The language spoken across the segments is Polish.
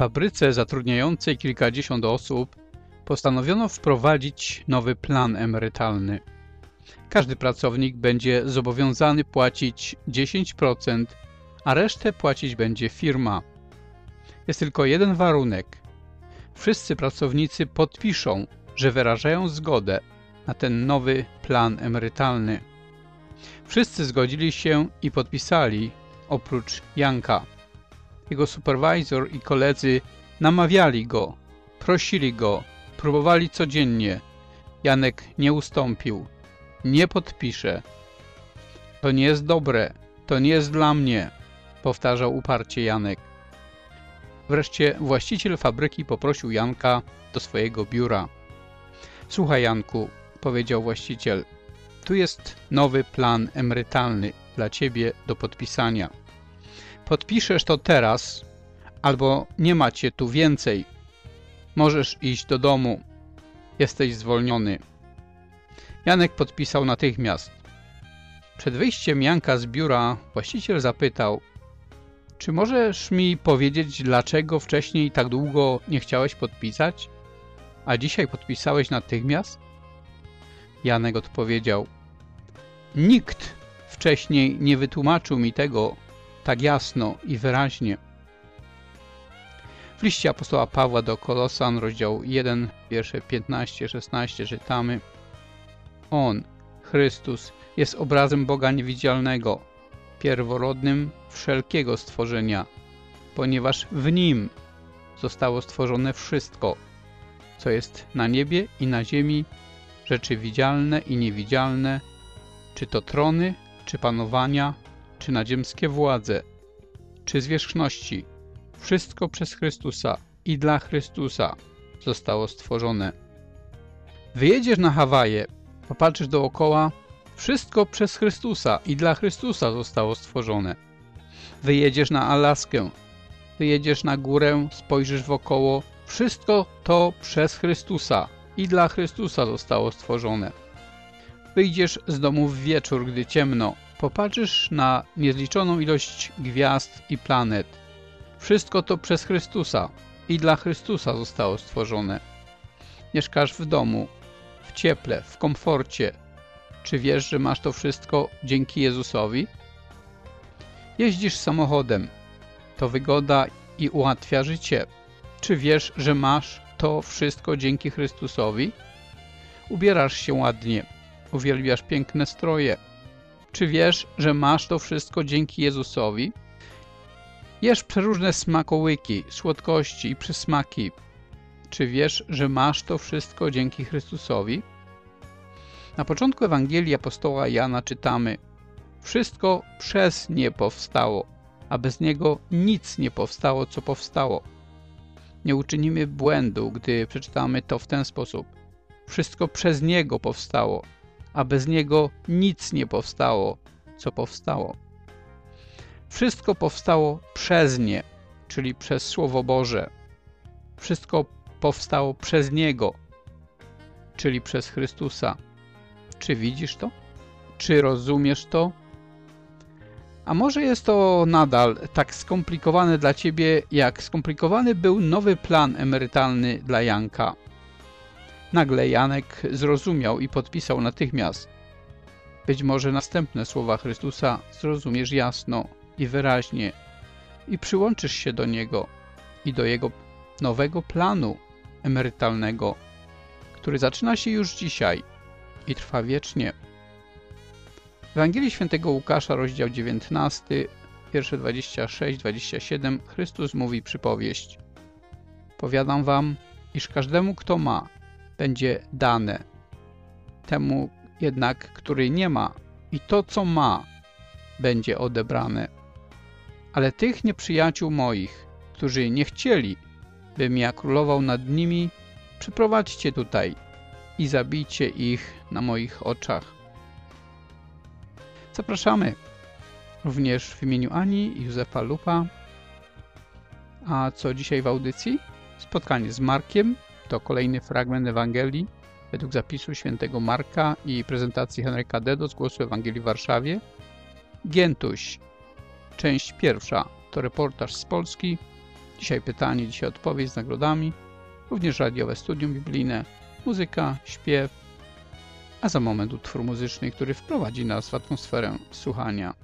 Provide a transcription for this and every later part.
fabryce zatrudniającej kilkadziesiąt osób postanowiono wprowadzić nowy plan emerytalny. Każdy pracownik będzie zobowiązany płacić 10%, a resztę płacić będzie firma. Jest tylko jeden warunek. Wszyscy pracownicy podpiszą, że wyrażają zgodę na ten nowy plan emerytalny. Wszyscy zgodzili się i podpisali, oprócz Janka. Jego superwizor i koledzy namawiali go, prosili go, próbowali codziennie. Janek nie ustąpił. Nie podpiszę. To nie jest dobre, to nie jest dla mnie, powtarzał uparcie Janek. Wreszcie właściciel fabryki poprosił Janka do swojego biura. Słuchaj Janku, powiedział właściciel, tu jest nowy plan emerytalny dla ciebie do podpisania. Podpiszesz to teraz, albo nie macie tu więcej. Możesz iść do domu. Jesteś zwolniony. Janek podpisał natychmiast. Przed wyjściem Janka z biura właściciel zapytał Czy możesz mi powiedzieć, dlaczego wcześniej tak długo nie chciałeś podpisać, a dzisiaj podpisałeś natychmiast? Janek odpowiedział Nikt wcześniej nie wytłumaczył mi tego tak jasno i wyraźnie. W liście apostoła Pawła do Kolosan, rozdział 1, wiersze 15-16 czytamy On, Chrystus, jest obrazem Boga niewidzialnego, pierworodnym wszelkiego stworzenia, ponieważ w Nim zostało stworzone wszystko, co jest na niebie i na ziemi, rzeczy widzialne i niewidzialne, czy to trony, czy panowania, czy nadziemskie władze, czy zwierzchności, wszystko przez Chrystusa i dla Chrystusa zostało stworzone. Wyjedziesz na Hawaje, popatrzysz dookoła, wszystko przez Chrystusa i dla Chrystusa zostało stworzone. Wyjedziesz na Alaskę, wyjedziesz na górę, spojrzysz wokoło, wszystko to przez Chrystusa i dla Chrystusa zostało stworzone. Wyjdziesz z domu w wieczór, gdy ciemno, popatrzysz na niezliczoną ilość gwiazd i planet. Wszystko to przez Chrystusa i dla Chrystusa zostało stworzone. Mieszkasz w domu, w cieple, w komforcie. Czy wiesz, że masz to wszystko dzięki Jezusowi? Jeździsz samochodem. To wygoda i ułatwia życie. Czy wiesz, że masz to wszystko dzięki Chrystusowi? Ubierasz się ładnie, uwielbiasz piękne stroje. Czy wiesz, że masz to wszystko dzięki Jezusowi? Jesz przeróżne smakołyki, słodkości i przysmaki. Czy wiesz, że masz to wszystko dzięki Chrystusowi? Na początku Ewangelii apostoła Jana czytamy Wszystko przez nie powstało, a bez niego nic nie powstało, co powstało. Nie uczynimy błędu, gdy przeczytamy to w ten sposób. Wszystko przez niego powstało, a bez niego nic nie powstało, co powstało. Wszystko powstało przez nie, czyli przez Słowo Boże. Wszystko powstało przez Niego, czyli przez Chrystusa. Czy widzisz to? Czy rozumiesz to? A może jest to nadal tak skomplikowane dla Ciebie, jak skomplikowany był nowy plan emerytalny dla Janka? Nagle Janek zrozumiał i podpisał natychmiast. Być może następne słowa Chrystusa zrozumiesz jasno i wyraźnie i przyłączysz się do Niego i do Jego nowego planu emerytalnego, który zaczyna się już dzisiaj i trwa wiecznie. W Ewangelii Świętego Łukasza, rozdział 19, wiersze 26-27, Chrystus mówi przypowieść. Powiadam wam, iż każdemu, kto ma, będzie dane. Temu jednak, który nie ma i to, co ma, będzie odebrane. Ale tych nieprzyjaciół moich, którzy nie chcieli, bym ja królował nad nimi, przyprowadźcie tutaj i zabijcie ich na moich oczach. Zapraszamy również w imieniu Ani Józefa Lupa. A co dzisiaj w audycji? Spotkanie z Markiem, to kolejny fragment Ewangelii według zapisu świętego Marka i prezentacji Henryka Dedo z Głosu Ewangelii w Warszawie. Giętuś, część pierwsza, to reportaż z Polski. Dzisiaj pytanie, dzisiaj odpowiedź z nagrodami, również radiowe studium biblijne, muzyka, śpiew, a za moment utwór muzyczny, który wprowadzi nas w atmosferę słuchania.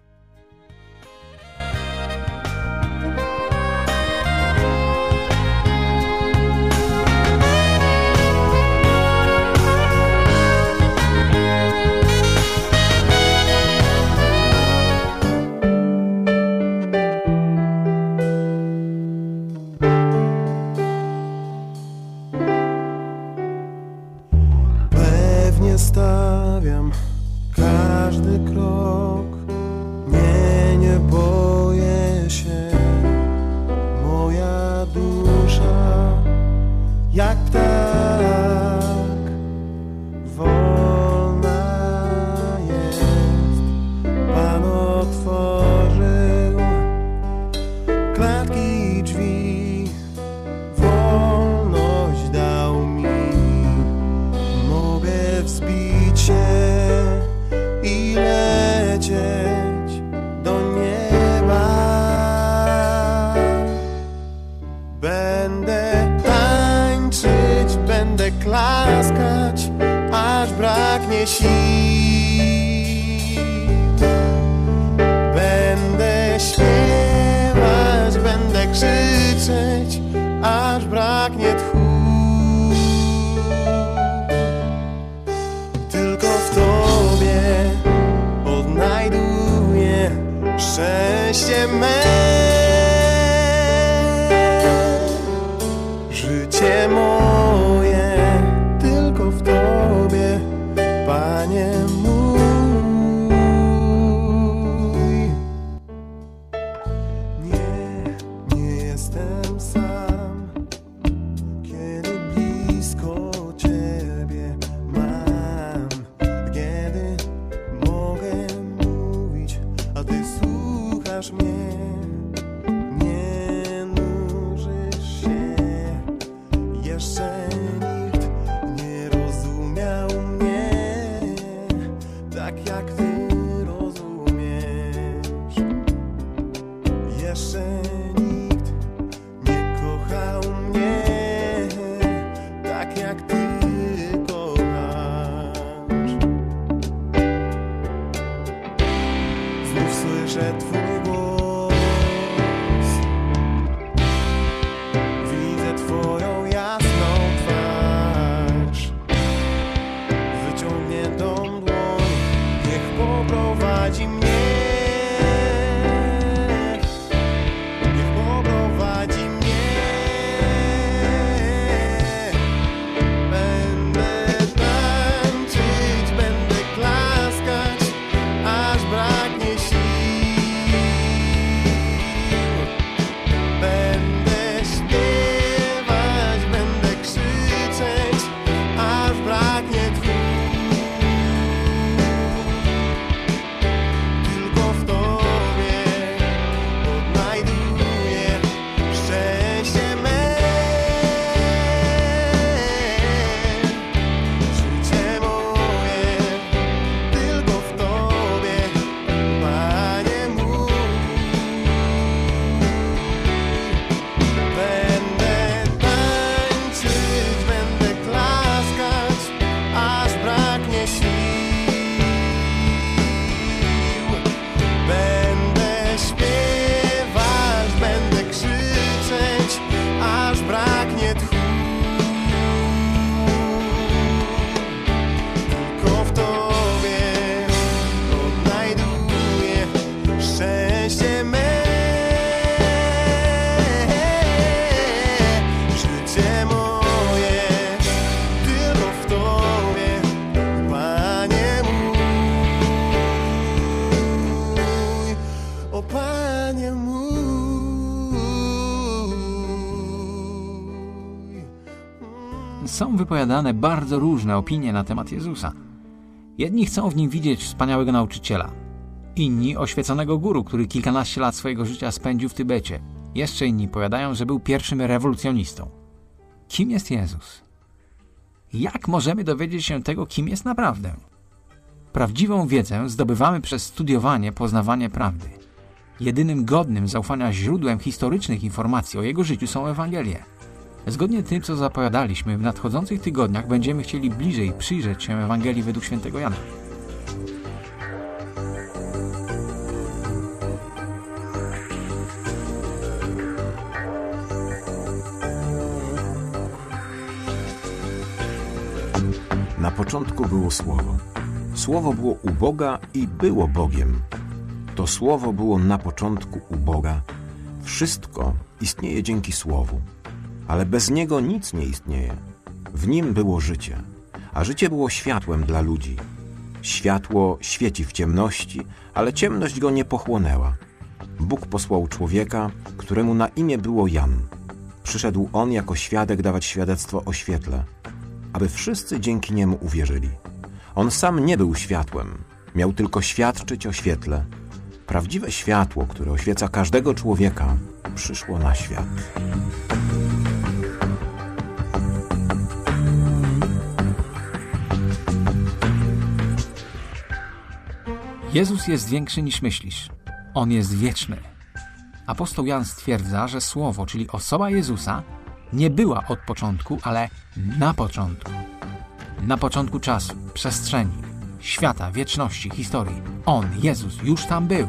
Są wypowiadane bardzo różne opinie na temat Jezusa. Jedni chcą w nim widzieć wspaniałego nauczyciela, inni oświeconego guru, który kilkanaście lat swojego życia spędził w Tybecie. Jeszcze inni powiadają, że był pierwszym rewolucjonistą. Kim jest Jezus? Jak możemy dowiedzieć się tego, kim jest naprawdę? Prawdziwą wiedzę zdobywamy przez studiowanie, poznawanie prawdy. Jedynym godnym zaufania źródłem historycznych informacji o jego życiu są Ewangelie. Zgodnie z tym, co zapowiadaliśmy, w nadchodzących tygodniach będziemy chcieli bliżej przyjrzeć się Ewangelii według świętego Jana. Na początku było Słowo. Słowo było u Boga i było Bogiem. To Słowo było na początku u Boga. Wszystko istnieje dzięki Słowu, ale bez Niego nic nie istnieje. W Nim było życie, a życie było światłem dla ludzi. Światło świeci w ciemności, ale ciemność go nie pochłonęła. Bóg posłał człowieka, któremu na imię było Jan. Przyszedł on jako świadek dawać świadectwo o świetle, aby wszyscy dzięki niemu uwierzyli. On sam nie był światłem, miał tylko świadczyć o świetle. Prawdziwe światło, które oświeca każdego człowieka, przyszło na świat. Jezus jest większy niż myślisz. On jest wieczny. Apostoł Jan stwierdza, że słowo, czyli osoba Jezusa, nie była od początku, ale na początku. Na początku czasu, przestrzeni, świata, wieczności, historii. On, Jezus, już tam był.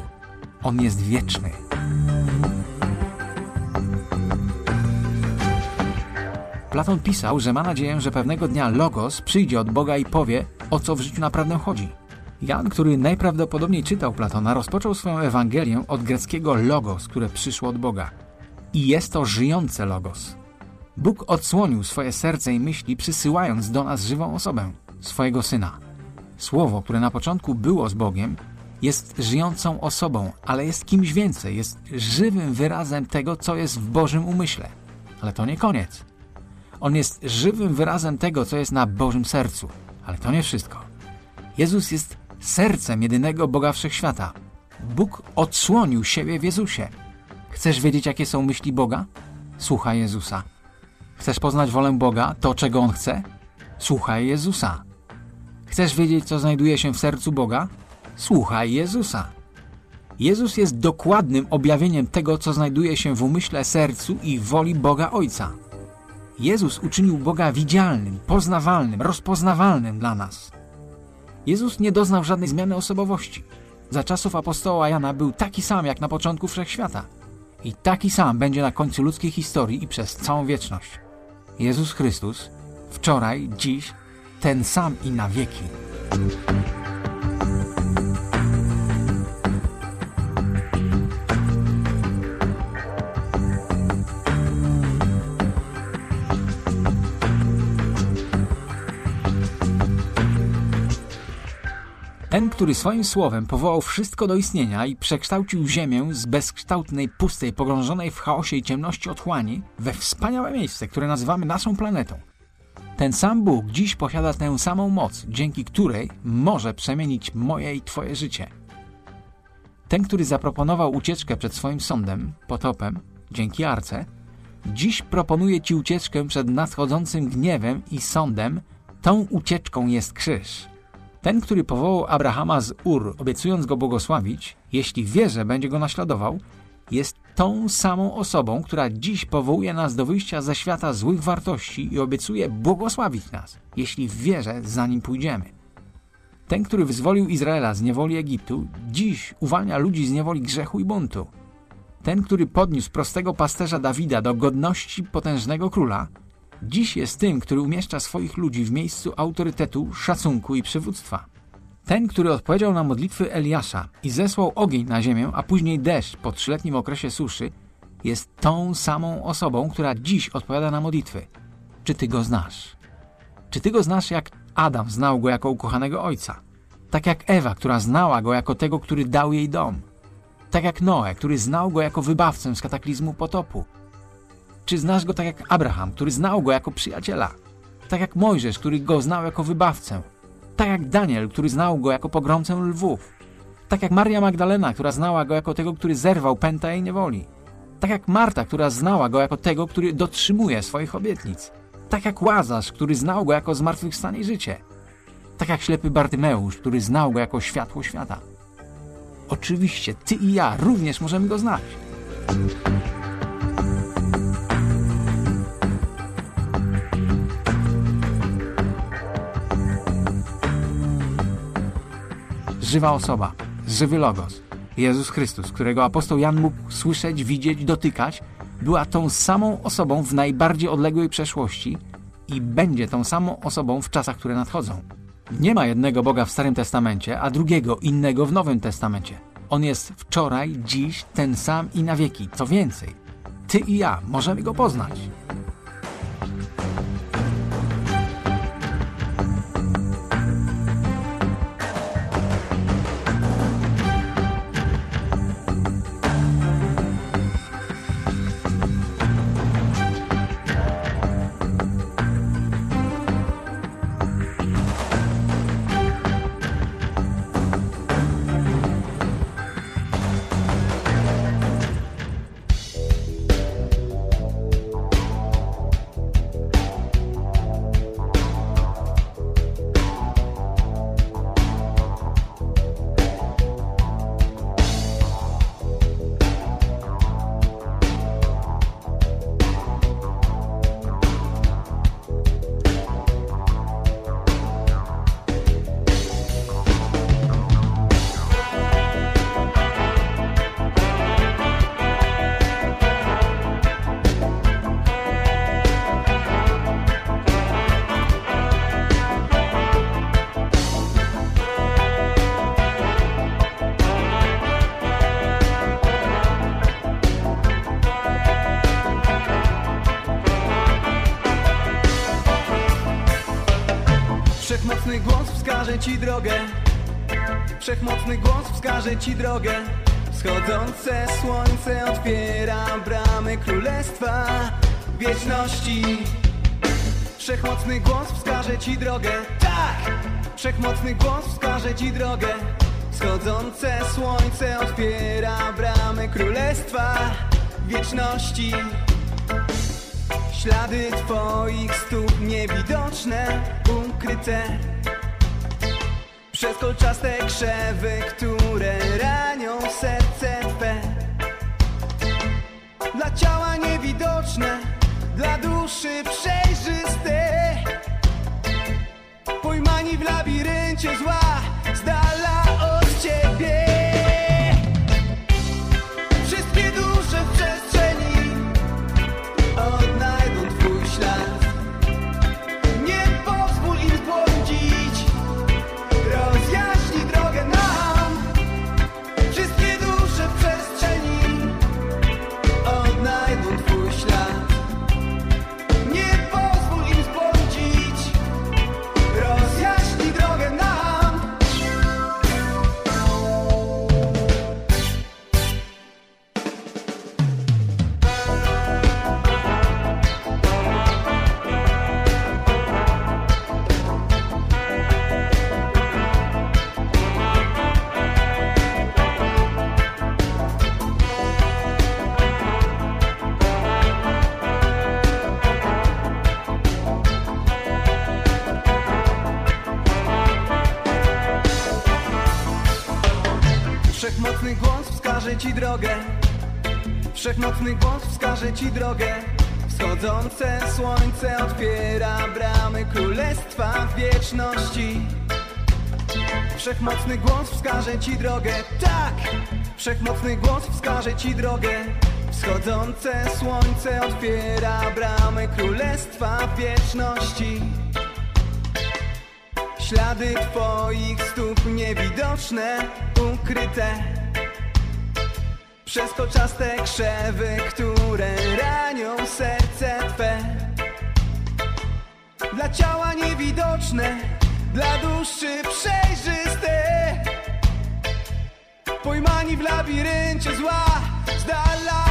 On jest wieczny. Platon pisał, że ma nadzieję, że pewnego dnia Logos przyjdzie od Boga i powie, o co w życiu naprawdę chodzi. Jan, który najprawdopodobniej czytał Platona, rozpoczął swoją Ewangelię od greckiego logos, które przyszło od Boga. I jest to żyjące logos. Bóg odsłonił swoje serce i myśli, przysyłając do nas żywą osobę, swojego Syna. Słowo, które na początku było z Bogiem, jest żyjącą osobą, ale jest kimś więcej, jest żywym wyrazem tego, co jest w Bożym umyśle. Ale to nie koniec. On jest żywym wyrazem tego, co jest na Bożym sercu. Ale to nie wszystko. Jezus jest sercem jedynego Boga Wszechświata. Bóg odsłonił siebie w Jezusie. Chcesz wiedzieć, jakie są myśli Boga? Słuchaj Jezusa. Chcesz poznać wolę Boga, to czego On chce? Słuchaj Jezusa. Chcesz wiedzieć, co znajduje się w sercu Boga? Słuchaj Jezusa. Jezus jest dokładnym objawieniem tego, co znajduje się w umyśle, sercu i woli Boga Ojca. Jezus uczynił Boga widzialnym, poznawalnym, rozpoznawalnym dla nas. Jezus nie doznał żadnej zmiany osobowości. Za czasów apostoła Jana był taki sam jak na początku wszechświata. I taki sam będzie na końcu ludzkiej historii i przez całą wieczność. Jezus Chrystus, wczoraj, dziś, ten sam i na wieki. Ten, który swoim słowem powołał wszystko do istnienia i przekształcił Ziemię z bezkształtnej, pustej, pogrążonej w chaosie i ciemności otchłani we wspaniałe miejsce, które nazywamy naszą planetą. Ten sam Bóg dziś posiada tę samą moc, dzięki której może przemienić moje i Twoje życie. Ten, który zaproponował ucieczkę przed swoim sądem, potopem, dzięki arce, dziś proponuje Ci ucieczkę przed nadchodzącym gniewem i sądem. Tą ucieczką jest krzyż. Ten, który powołał Abrahama z Ur, obiecując go błogosławić, jeśli wie, że będzie go naśladował, jest tą samą osobą, która dziś powołuje nas do wyjścia ze świata złych wartości i obiecuje błogosławić nas, jeśli wierzę, za nim pójdziemy. Ten, który wyzwolił Izraela z niewoli Egiptu, dziś uwalnia ludzi z niewoli grzechu i buntu. Ten, który podniósł prostego pasterza Dawida do godności potężnego króla, dziś jest tym, który umieszcza swoich ludzi w miejscu autorytetu, szacunku i przywództwa. Ten, który odpowiedział na modlitwy Eliasza i zesłał ogień na ziemię, a później deszcz po trzyletnim okresie suszy, jest tą samą osobą, która dziś odpowiada na modlitwy. Czy ty go znasz? Czy ty go znasz jak Adam znał go jako ukochanego ojca? Tak jak Ewa, która znała go jako tego, który dał jej dom. Tak jak Noe, który znał go jako wybawcę z kataklizmu potopu. Czy znasz go tak jak Abraham, który znał go jako przyjaciela? Tak jak Mojżesz, który go znał jako wybawcę? Tak jak Daniel, który znał go jako pogromcę lwów. Tak jak Maria Magdalena, która znała go jako tego, który zerwał pęta jej niewoli. Tak jak Marta, która znała go jako tego, który dotrzymuje swoich obietnic. Tak jak Łazarz, który znał go jako zmartwychwstanie i życie. Tak jak ślepy Bartymeusz, który znał go jako światło świata. Oczywiście, ty i ja również możemy go znać. Żywa osoba, żywy logos, Jezus Chrystus, którego apostoł Jan mógł słyszeć, widzieć, dotykać, była tą samą osobą w najbardziej odległej przeszłości i będzie tą samą osobą w czasach, które nadchodzą. Nie ma jednego Boga w Starym Testamencie, a drugiego, innego w Nowym Testamencie. On jest wczoraj, dziś, ten sam i na wieki. Co więcej, ty i ja możemy go poznać. Drogę. Wszechmocny głos wskaże ci drogę. Wschodzące słońce otwiera bramy królestwa wieczności. Wszechmocny głos wskaże ci drogę. Tak! Wszechmocny głos wskaże ci drogę. Wschodzące słońce otwiera bramy królestwa wieczności. Ślady twoich stóp niewidoczne, ukryte Przez kolczaste krzewy, które ranią serce twe. Dla ciała niewidoczne, dla duszy przejrzyste. Pojmani w labiryncie zła, Wszechmocny głos wskaże ci drogę. Wschodzące słońce otwiera bramy królestwa wieczności. Wszechmocny głos wskaże ci drogę. Tak! Wszechmocny głos wskaże ci drogę. Wschodzące słońce otwiera bramy królestwa wieczności. Ślady twoich stóp niewidoczne, ukryte Przez kolczaste krzewy, które ranią serce twe. Dla ciała niewidoczne, dla duszy przejrzyste. Pojmani w labiryncie zła, z dala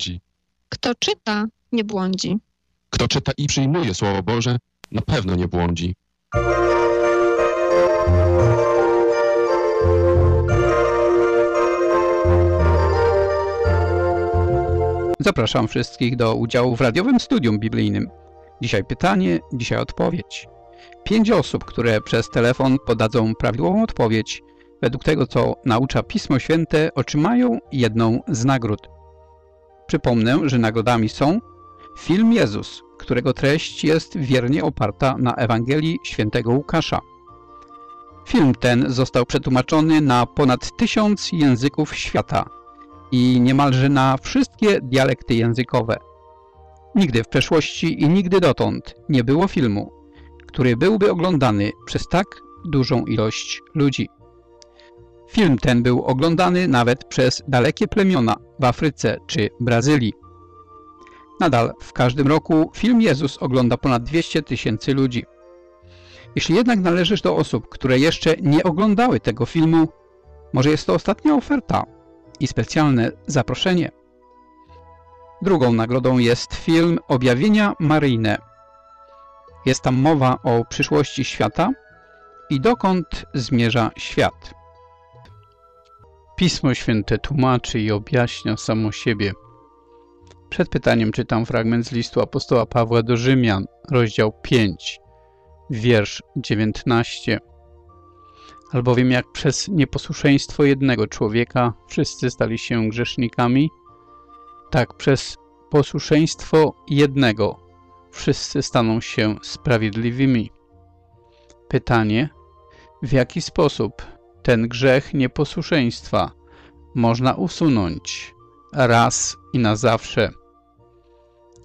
błądzi. Kto czyta, nie błądzi. Kto czyta i przyjmuje Słowo Boże, na pewno nie błądzi. Zapraszam wszystkich do udziału w radiowym studium biblijnym. Dzisiaj pytanie, dzisiaj odpowiedź. Pięć osób, które przez telefon podadzą prawidłową odpowiedź, według tego co naucza Pismo Święte, otrzymają jedną z nagród. Przypomnę, że nagrodami są film Jezus, którego treść jest wiernie oparta na Ewangelii świętego Łukasza. Film ten został przetłumaczony na ponad tysiąc języków świata i niemalże na wszystkie dialekty językowe. Nigdy w przeszłości i nigdy dotąd nie było filmu, który byłby oglądany przez tak dużą ilość ludzi. Film ten był oglądany nawet przez dalekie plemiona w Afryce czy Brazylii. Nadal w każdym roku film Jezus ogląda ponad 200 tysięcy ludzi. Jeśli jednak należysz do osób, które jeszcze nie oglądały tego filmu, może jest to ostatnia oferta i specjalne zaproszenie. Drugą nagrodą jest film Objawienia Maryjne. Jest tam mowa o przyszłości świata i dokąd zmierza świat. Pismo Święte tłumaczy i objaśnia samo siebie. Przed pytaniem czytam fragment z listu apostoła Pawła do Rzymian, rozdział 5, wiersz 19. Albowiem jak przez nieposłuszeństwo jednego człowieka wszyscy stali się grzesznikami, tak przez posłuszeństwo jednego wszyscy staną się sprawiedliwymi. Pytanie, w jaki sposób ten grzech nieposłuszeństwa można usunąć raz i na zawsze?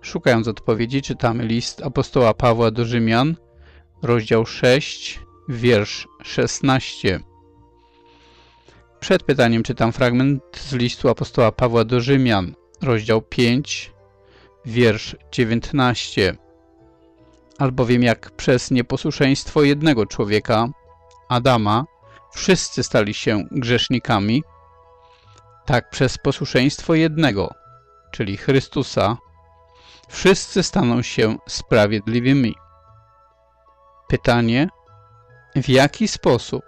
Szukając odpowiedzi czytamy list apostoła Pawła do Rzymian, rozdział 6, wiersz 16. Przed pytaniem czytam fragment z listu apostoła Pawła do Rzymian, rozdział 5, wiersz 19. Albowiem jak przez nieposłuszeństwo jednego człowieka, Adama, wszyscy stali się grzesznikami, tak przez posłuszeństwo jednego, czyli Chrystusa, wszyscy staną się sprawiedliwymi. Pytanie, w jaki sposób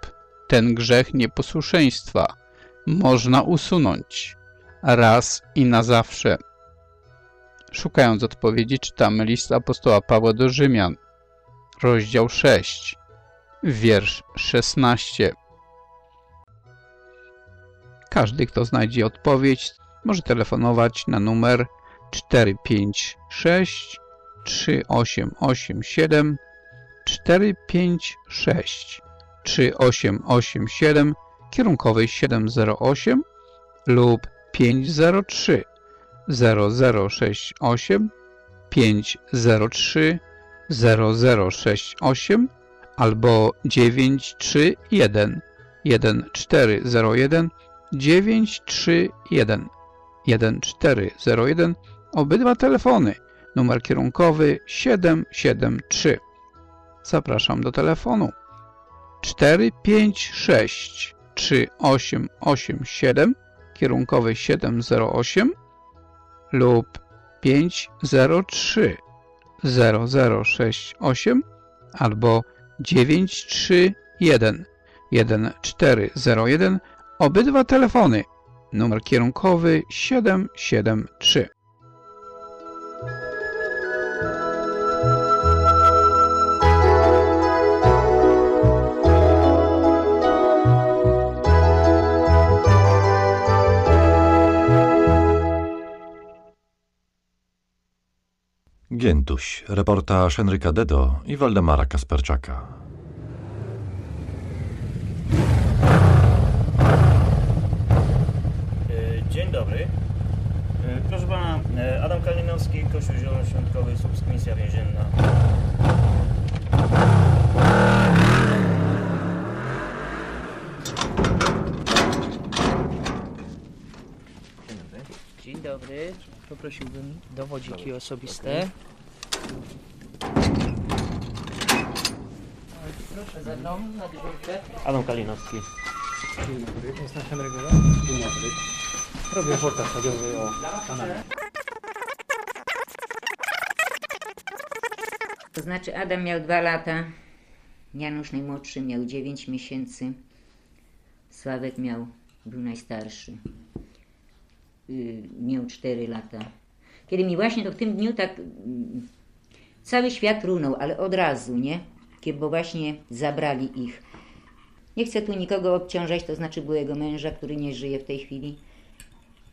ten grzech nieposłuszeństwa można usunąć raz i na zawsze? Szukając odpowiedzi czytamy list apostoła Pawła do Rzymian, rozdział 6, wiersz 16. Każdy, kto znajdzie odpowiedź, może telefonować na numer 456 3887 456 3887 kierunkowej 708 lub 503 0068 503 0068 albo 931 1401 931 1401 obydwa telefony. Numer kierunkowy 773 Zapraszam do telefonu. 456 3887 kierunkowy 708 lub 503 0068 albo 931 1401 obydwa telefony. Numer kierunkowy 773 Giętuś, reportaż Henryka Dedo i Waldemara Kasperczaka. E, Dzień dobry. E, Proszę pana, e, Adam Kalinowski, Kościół Zielonoświątkowy, Słupsk, Misja Więzienna. Dzień dobry. Poprosiłbym dowodziki osobiste. Proszę ze mną na dyżurkę. Adam Kalinowski. Robię worka sadiowy o kanale. To znaczy Adam miał dwa lata, Janusz najmłodszy miał 9 miesięcy, Sławek miał, był najstarszy, yy, miał 4 lata. Kiedy mi właśnie to w tym dniu tak mm, cały świat runął, ale od razu, nie? Bo właśnie zabrali ich. Nie chcę tu nikogo obciążać, to znaczy byłego męża, który nie żyje w tej chwili,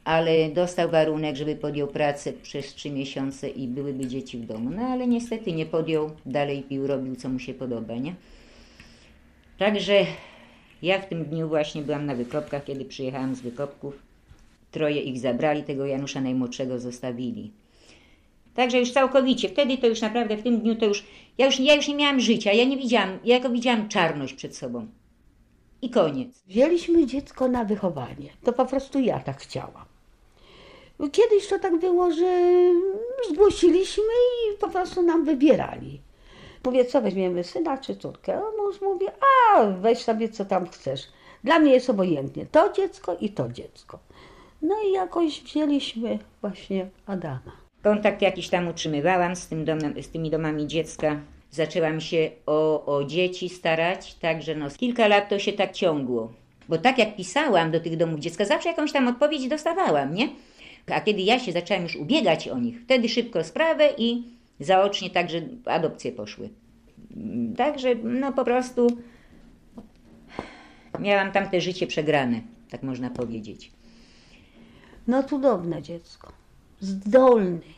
ale dostał warunek, żeby podjął pracę przez trzy miesiące i byłyby dzieci w domu. No ale niestety nie podjął, dalej pił, robił co mu się podoba, nie? Także ja w tym dniu właśnie byłam na wykopkach, kiedy przyjechałam z wykopków. Troje ich zabrali, tego Janusza najmłodszego zostawili. Także już całkowicie, wtedy to już naprawdę w tym dniu to już ja, już, ja już nie miałam życia, ja nie widziałam, ja jako widziałam czarność przed sobą. I koniec. Wzięliśmy dziecko na wychowanie. To po prostu ja tak chciałam. Kiedyś to tak było, że zgłosiliśmy i po prostu nam wybierali. Mówię, co weźmiemy, syna czy córkę? A mąż mówi, a weź sobie co tam chcesz. Dla mnie jest obojętnie to dziecko i to dziecko. No i jakoś wzięliśmy właśnie Adama. Kontakt jakiś tam utrzymywałam z, tym domem, z tymi domami dziecka. Zaczęłam się o, o dzieci starać, także no, kilka lat to się tak ciągło. Bo tak jak pisałam do tych domów dziecka, zawsze jakąś tam odpowiedź dostawałam, nie? A kiedy ja się zaczęłam już ubiegać o nich, wtedy szybko sprawę i zaocznie także adopcje poszły. Także no po prostu miałam tamte życie przegrane, tak można powiedzieć. No cudowne dziecko, zdolny.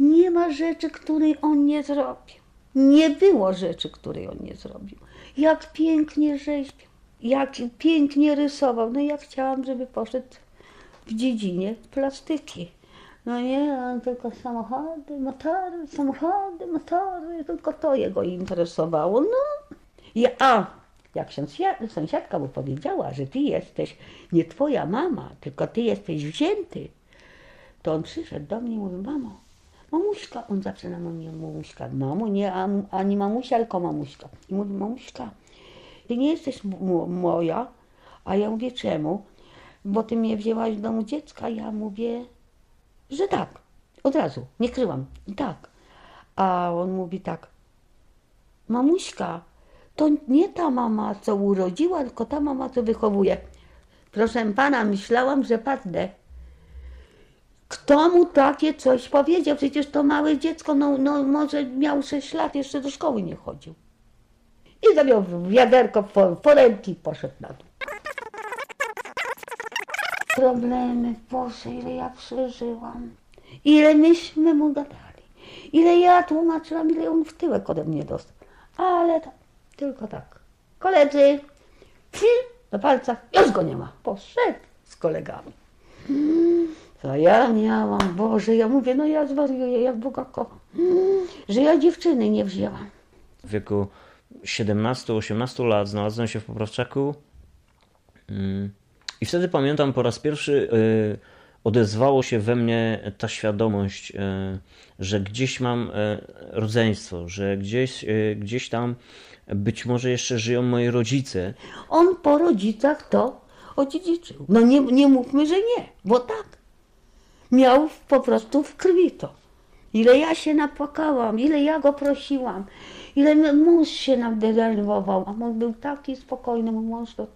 Nie ma rzeczy, której on nie zrobił. Nie było rzeczy, której on nie zrobił. Jak pięknie rzeźbił, jak pięknie rysował. No ja chciałam, żeby poszedł w dziedzinie plastyki. No nie, on tylko samochody, motory, samochody, motory, tylko to jego interesowało. No, ja, a jak sąsiad, sąsiadka mu powiedziała, że ty jesteś nie twoja mama, tylko ty jesteś wzięty, to on przyszedł do mnie i mówi, mamo, mamuśka, on zawsze na mnie mamuśka, mamo, nie ani mamusia, tylko mamuśka. I mówi, mamuśka, ty nie jesteś moja, a ja mówię, czemu? Bo ty mnie wzięłaś w domu dziecka, ja mówię, że tak, od razu, nie kryłam, tak. A on mówi tak, mamuśka, to nie ta mama, co urodziła, tylko ta mama, co wychowuje. Proszę pana, myślałam, że padnę. Kto mu takie coś powiedział? Przecież to małe dziecko, no, no może miał 6 lat, jeszcze do szkoły nie chodził. I zabiał wiaderko foremki i poszedł na dół. Problemy, Boże, ile ja przeżyłam. Ile myśmy mu gadali. Ile ja tłumaczyłam, ile on w tyłek ode mnie dostał. Ale to tylko tak. Koledzy, na palcach, już go nie ma. Poszedł z kolegami. Co ja miałam, Boże, ja mówię, no ja zwariuję, jak Boga kocham, że ja dziewczyny nie wzięłam. W wieku 17-18 lat znalazłem się w Poprawczaku i wtedy pamiętam po raz pierwszy odezwało się we mnie ta świadomość, że gdzieś mam rodzeństwo, że gdzieś, gdzieś tam być może jeszcze żyją moi rodzice. On po rodzicach to odziedziczył. No nie, nie mówmy, że nie, bo tak. Miał po prostu w krwi to. Ile ja się napłakałam, ile ja go prosiłam, ile mąż się nam denerwował, a on był taki spokojny, mąż to...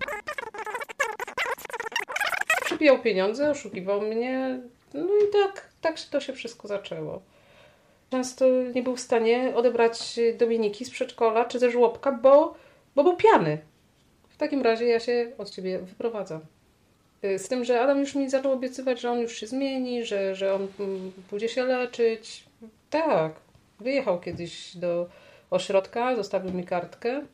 Przybijał pieniądze, oszukiwał mnie, no i tak, tak to się wszystko zaczęło. Często nie był w stanie odebrać Dominiki z przedszkola czy ze żłobka, bo, bo był piany. W takim razie ja się od ciebie wyprowadzam. Z tym, że Adam już mi zaczął obiecywać, że on już się zmieni, że, że on pójdzie się leczyć. Tak, wyjechał kiedyś do ośrodka, zostawił mi kartkę,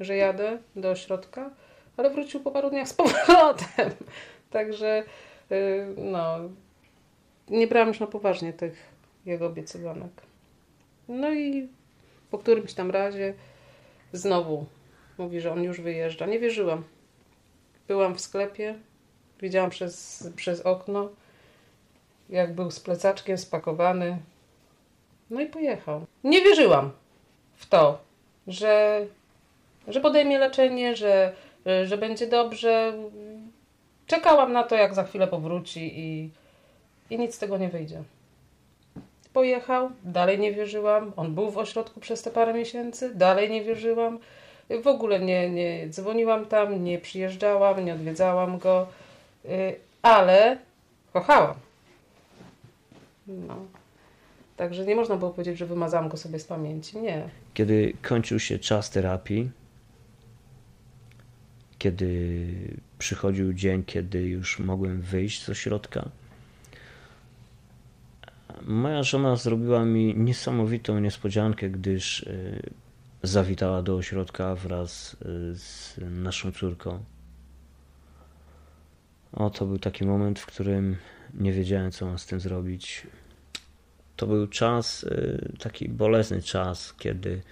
że jadę do ośrodka, ale wrócił po paru dniach z powrotem. Także no, nie brałam już na poważnie tych jego obiecywanek. No i po którymś tam razie znowu mówi, że on już wyjeżdża. Nie wierzyłam. Byłam w sklepie, widziałam przez, przez okno, jak był z plecaczkiem spakowany. No i pojechał. Nie wierzyłam w to, że, że podejmie leczenie, że, że będzie dobrze. czekałam na to, jak za chwilę powróci i, i nic z tego nie wyjdzie. Pojechał, dalej nie wierzyłam. On był w ośrodku przez te parę miesięcy, dalej nie wierzyłam. W ogóle nie, nie dzwoniłam tam, nie przyjeżdżałam, nie odwiedzałam go, y, ale kochałam. No. Także nie można było powiedzieć, że wymazałam go sobie z pamięci. Nie. Kiedy kończył się czas terapii, kiedy przychodził dzień, kiedy już mogłem wyjść z ośrodka, moja żona zrobiła mi niesamowitą niespodziankę, gdyż y, zawitała do ośrodka wraz y, z naszą córką. O, to był taki moment, w którym nie wiedziałem, co mam z tym zrobić. To był czas, y, taki bolesny czas, kiedy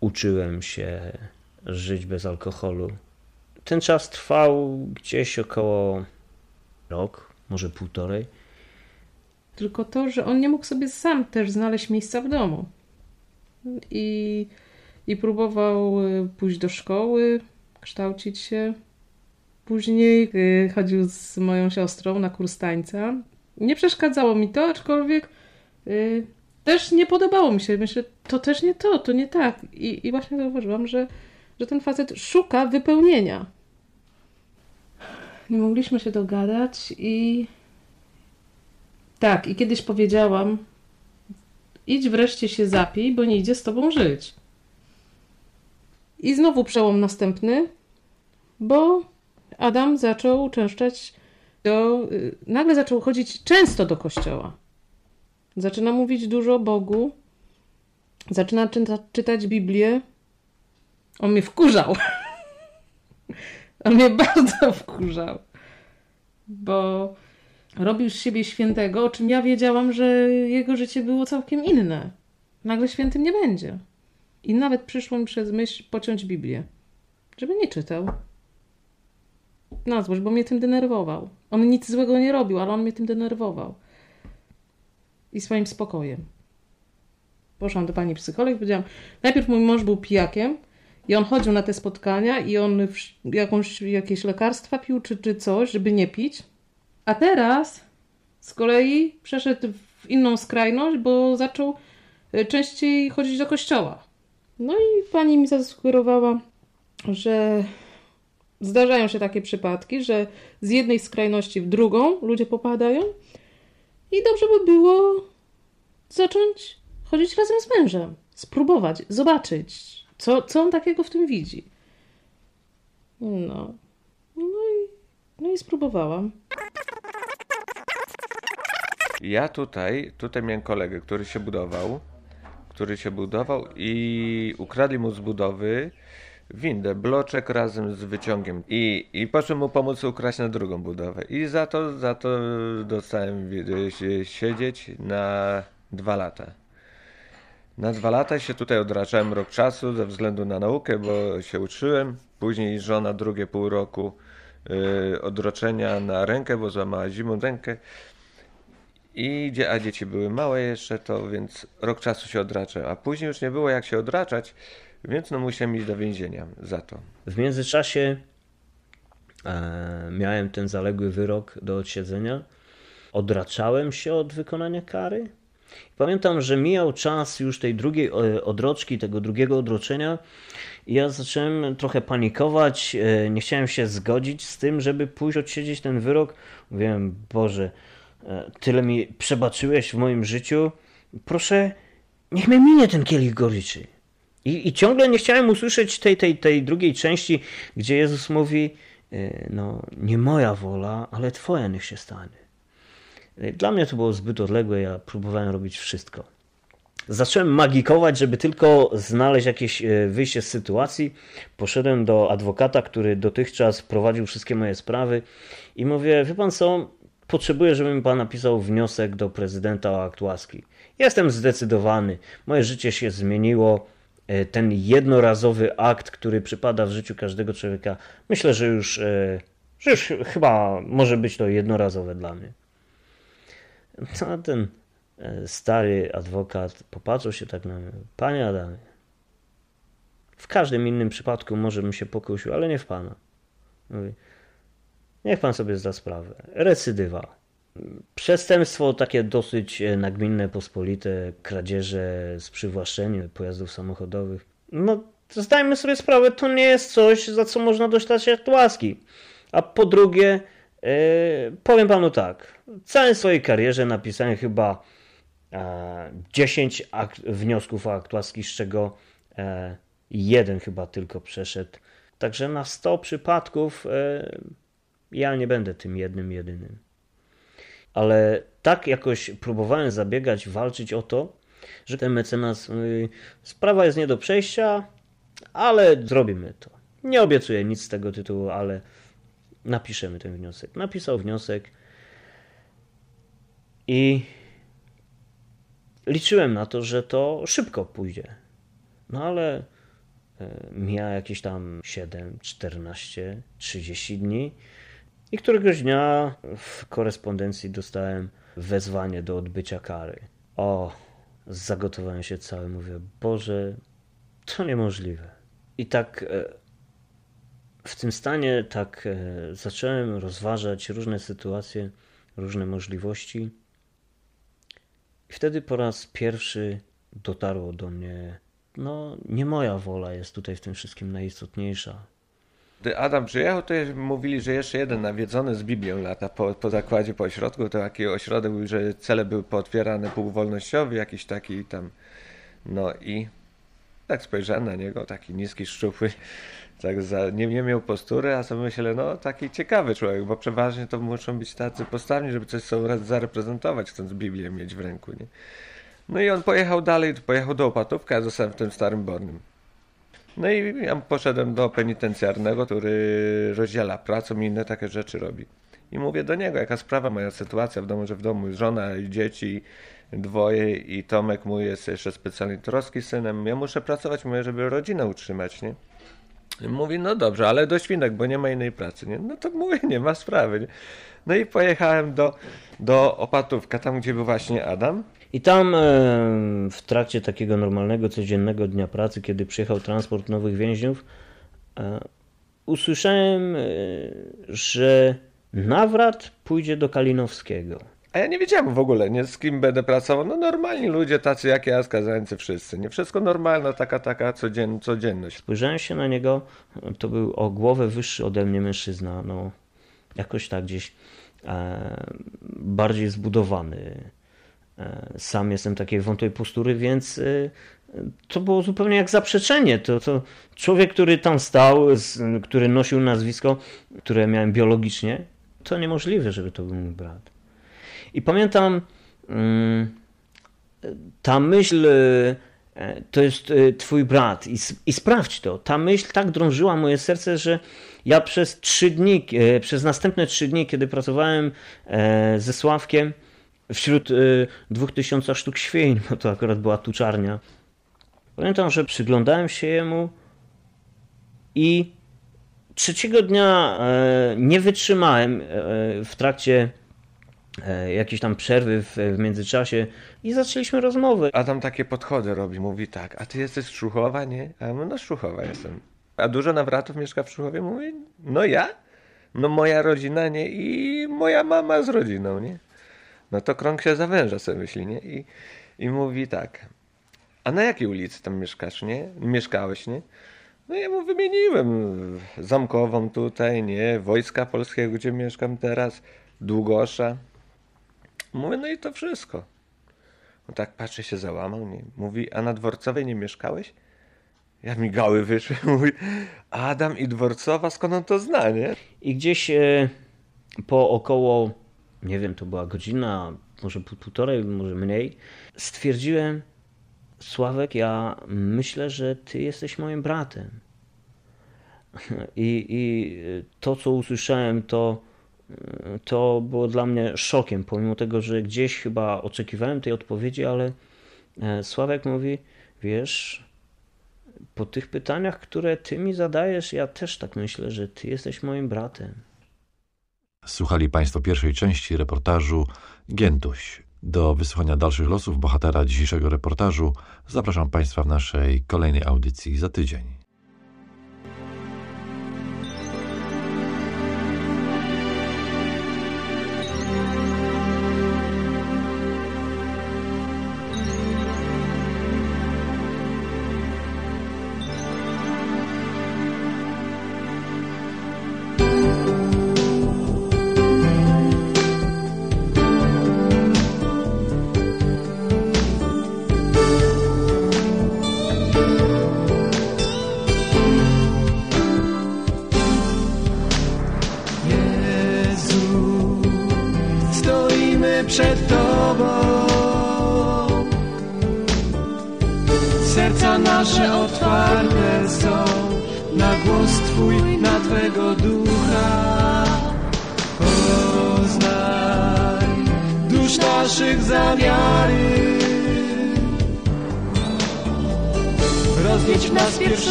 uczyłem się żyć bez alkoholu. Ten czas trwał gdzieś około rok, może półtorej. Tylko to, że on nie mógł sobie sam też znaleźć miejsca w domu. I, i próbował y, pójść do szkoły, kształcić się. Później y, chodził z moją siostrą na kurs tańca. Nie przeszkadzało mi to, aczkolwiek y, też nie podobało mi się. Myślę, to też nie to, to nie tak. I, i właśnie zauważyłam, że, że ten facet szuka wypełnienia. Nie mogliśmy się dogadać i tak, i kiedyś powiedziałam, idź wreszcie się zapij, bo nie idzie z tobą żyć. I znowu przełom następny, bo Adam zaczął uczęszczać do. y, Nagle zaczął chodzić często do kościoła. Zaczyna mówić dużo o Bogu. Zaczyna czyta, czytać Biblię. On mnie wkurzał. On mnie bardzo wkurzał. Bo robił z siebie świętego, o czym ja wiedziałam, że jego życie było całkiem inne. Nagle świętym nie będzie. I nawet przyszło mi przez myśl pociąć Biblię, żeby nie czytał. Na złość, bo mnie tym denerwował. On nic złego nie robił, ale on mnie tym denerwował. I swoim spokojem. Poszłam do pani psycholog i powiedziałam, najpierw mój mąż był pijakiem i on chodził na te spotkania i on jakąś, jakieś lekarstwa pił czy, czy coś, żeby nie pić. A teraz z kolei przeszedł w inną skrajność, bo zaczął e, częściej chodzić do kościoła. No i pani mi zasugerowała, że zdarzają się takie przypadki, że z jednej skrajności w drugą ludzie popadają i dobrze by było zacząć chodzić razem z mężem, spróbować, zobaczyć, co, co on takiego w tym widzi. No. No i, no i spróbowałam. Ja tutaj, tutaj miałem kolegę, który się budował, który się budował i ukradli mu z budowy windę, bloczek razem z wyciągiem i, i poszedł mu pomóc ukraść na drugą budowę i za to, za to dostałem się- siedzieć na dwa lata. Na dwa lata się tutaj odraczałem rok czasu ze względu na naukę, bo się uczyłem. Później żona drugie pół roku y, odroczenia na rękę, bo złamała zimą rękę. I a dzieci były małe jeszcze, to więc rok czasu się odraczałem. A później już nie było jak się odraczać, więc no musiałem iść do więzienia za to. W międzyczasie e, miałem ten zaległy wyrok do odsiedzenia. Odraczałem się od wykonania kary. Pamiętam, że mijał czas już tej drugiej e, odroczki, tego drugiego odroczenia i ja zacząłem trochę panikować, e, nie chciałem się zgodzić z tym, żeby pójść odsiedzieć ten wyrok. Mówiłem, Boże, e, tyle mi przebaczyłeś w moim życiu, proszę, niech mnie minie ten kielich goryczy. I, I ciągle nie chciałem usłyszeć tej, tej, tej drugiej części, gdzie Jezus mówi, no nie moja wola, ale Twoja niech się stanie. Dla mnie to było zbyt odległe, ja próbowałem robić wszystko. Zacząłem magikować, żeby tylko znaleźć jakieś e, wyjście z sytuacji. Poszedłem do adwokata, który dotychczas prowadził wszystkie moje sprawy i mówię, wie pan co, potrzebuję, żeby mi pan napisał wniosek do prezydenta o akt łaski. Jestem zdecydowany, moje życie się zmieniło. E, Ten jednorazowy akt, który przypada w życiu każdego człowieka, myślę, że już, e, że już chyba może być to jednorazowe dla mnie. No, ten e, stary adwokat popatrzył się tak na mnie. Panie Adamie, w każdym innym przypadku może bym się pokusił, ale nie w pana. Mówi, Niech pan sobie zda sprawę. Recydywa. Przestępstwo takie dosyć e, nagminne, pospolite, kradzieże z przywłaszczeniem pojazdów samochodowych. No, zdajmy sobie sprawę, to nie jest coś, za co można dostać łaski. A po drugie, powiem panu tak. W całej swojej karierze napisałem chyba e, 10 akt, wniosków o akt łaski, z czego e, jeden chyba tylko przeszedł. Także na 100 przypadków e, ja nie będę tym jednym, jedynym. Ale tak jakoś próbowałem zabiegać, walczyć o to, że ten mecenas mówi, sprawa jest nie do przejścia, ale zrobimy to. Nie obiecuję nic z tego tytułu, ale napiszemy ten wniosek. Napisał wniosek i liczyłem na to, że to szybko pójdzie. No ale e, mija jakieś tam 7, 14, 30 dni i któregoś dnia w korespondencji dostałem wezwanie do odbycia kary. O, zagotowałem się cały, mówię, Boże, to niemożliwe. I tak e, w tym stanie tak e, zacząłem rozważać różne sytuacje, różne możliwości. I wtedy po raz pierwszy dotarło do mnie, no nie moja wola jest tutaj w tym wszystkim najistotniejsza. Gdy Adam przyjechał, to mówili, że jeszcze jeden nawiedzony z Biblią lata po, po zakładzie, po ośrodku. To taki ośrodek był, że cele były pootwierane, półwolnościowy, jakiś taki tam. No i tak spojrzałem na niego, taki niski, szczupły, tak za, nie, nie miał postury, a sobie myślę, no taki ciekawy człowiek, bo przeważnie to muszą być tacy postawni, żeby coś sobie zareprezentować, chcąc Biblię mieć w ręku, nie? No i on pojechał dalej, pojechał do Opatówka, ja zostałem w tym Starym Bornym. No i ja poszedłem do penitencjarnego, który rozdziela pracę i inne takie rzeczy robi. I mówię do niego, jaka sprawa, moja sytuacja w domu, że w domu jest żona i dzieci, dwoje i Tomek mój jest jeszcze specjalnie troski synem. Ja muszę pracować, mówię, żeby rodzinę utrzymać, nie? Mówi, no dobrze, ale do świnek, bo nie ma innej pracy, nie? No to mówię, nie ma sprawy, nie? No i pojechałem do, do Opatówka, tam gdzie był właśnie Adam. I tam e, w trakcie takiego normalnego, codziennego dnia pracy, kiedy przyjechał transport nowych więźniów, e, usłyszałem, e, że nawrat pójdzie do Kalinowskiego. A ja nie wiedziałem w ogóle, nie, z kim będę pracował. No normalni ludzie, tacy jak ja, skazańcy wszyscy. Nie wszystko normalne, taka, taka codzien, codzienność. Spojrzałem się na niego, to był o głowę wyższy ode mnie mężczyzna, no jakoś tak gdzieś e, bardziej zbudowany. E, sam jestem takiej wątłej postury, więc e, to było zupełnie jak zaprzeczenie. To, to człowiek, który tam stał, z, który nosił nazwisko, które miałem biologicznie, to niemożliwe, żeby to był mój brat. I pamiętam mm, ta myśl, e, to jest twój brat i, i sprawdź to. Ta myśl tak drążyła moje serce, że ja przez trzy dni, przez następne trzy dni, kiedy pracowałem ze Sławkiem, wśród dwóch tysiąca sztuk świń, bo to akurat była tuczarnia. Pamiętam, że przyglądałem się jemu i trzeciego dnia e, nie wytrzymałem e, w trakcie e, jakiejś tam przerwy w, w międzyczasie i zaczęliśmy rozmowę. A tam takie podchody robi, mówi tak, a ty jesteś z Szuchowa, nie? A ja mówię, no Szuchowa jestem. A dużo nawratów mieszka w Szuchowie? Mówi, no ja? No moja rodzina, nie? I moja mama z rodziną, nie? No to krąg się zawęża, sobie myśli, nie? I, I mówi tak, a na jakiej ulicy tam mieszkasz, nie? Mieszkałeś, nie? No ja mu wymieniłem Zamkową tutaj, nie? Wojska Polskiego, gdzie mieszkam teraz, Długosza. Mówię, no i to wszystko. No tak patrzy się załamał, nie? Mówi, a na Dworcowej nie mieszkałeś? Ja migały wyszły, mówi, Adam i Dworcowa, skąd on to zna, nie? I gdzieś e, po około nie wiem, to była godzina, może półtorej, może mniej, stwierdziłem, Sławek, ja myślę, że ty jesteś moim bratem. I, i to, co usłyszałem, to, to było dla mnie szokiem, pomimo tego, że gdzieś chyba oczekiwałem tej odpowiedzi, ale e, Sławek mówi, wiesz, po tych pytaniach, które ty mi zadajesz, ja też tak myślę, że ty jesteś moim bratem. Słuchali Państwo pierwszej części reportażu Giętuś. Do wysłuchania dalszych losów bohatera dzisiejszego reportażu zapraszam Państwa w naszej kolejnej audycji za tydzień.